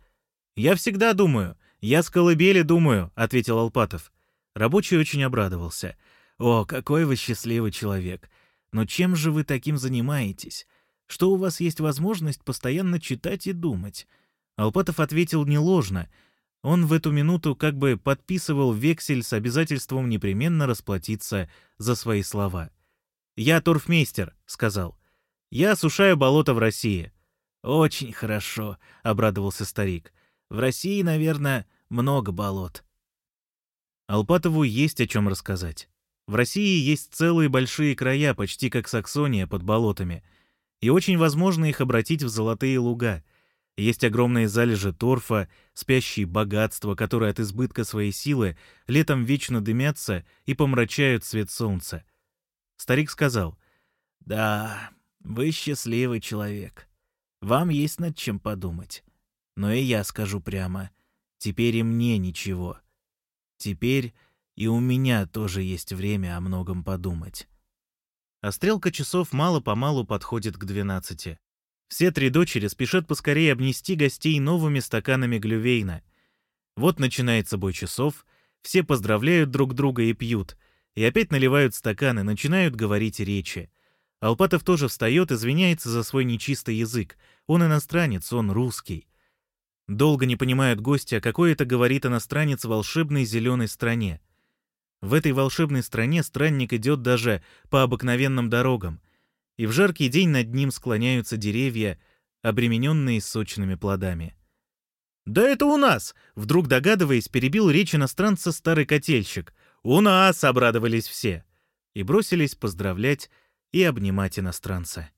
Я всегда думаю. «Я с колыбели думаю», — ответил Алпатов. Рабочий очень обрадовался. «О, какой вы счастливый человек! Но чем же вы таким занимаетесь? Что у вас есть возможность постоянно читать и думать?» Алпатов ответил неложно. Он в эту минуту как бы подписывал вексель с обязательством непременно расплатиться за свои слова. «Я торфмейстер», — сказал. «Я осушаю болото в России». «Очень хорошо», — обрадовался старик. «В России, наверное, много болот. Алпатову есть о чем рассказать. В России есть целые большие края, почти как Саксония, под болотами, и очень возможно их обратить в золотые луга. Есть огромные залежи торфа, спящие богатства, которые от избытка своей силы летом вечно дымятся и помрачают свет солнца. Старик сказал, «Да, вы счастливый человек. Вам есть над чем подумать. Но и я скажу прямо — Теперь и мне ничего. Теперь и у меня тоже есть время о многом подумать. А стрелка часов мало-помалу подходит к двенадцати. Все три дочери спешат поскорее обнести гостей новыми стаканами глювейна. Вот начинается бой часов, все поздравляют друг друга и пьют. и опять наливают стаканы, начинают говорить речи. Алпатов тоже встает, извиняется за свой нечистый язык. Он иностранец, он русский. Долго не понимают гостя, какой это говорит иностранец в волшебной зеленой стране. В этой волшебной стране странник идет даже по обыкновенным дорогам, и в жаркий день над ним склоняются деревья, обремененные сочными плодами. «Да это у нас!» — вдруг догадываясь, перебил речь иностранца старый котельщик. «У нас!» — обрадовались все. И бросились поздравлять и обнимать иностранца.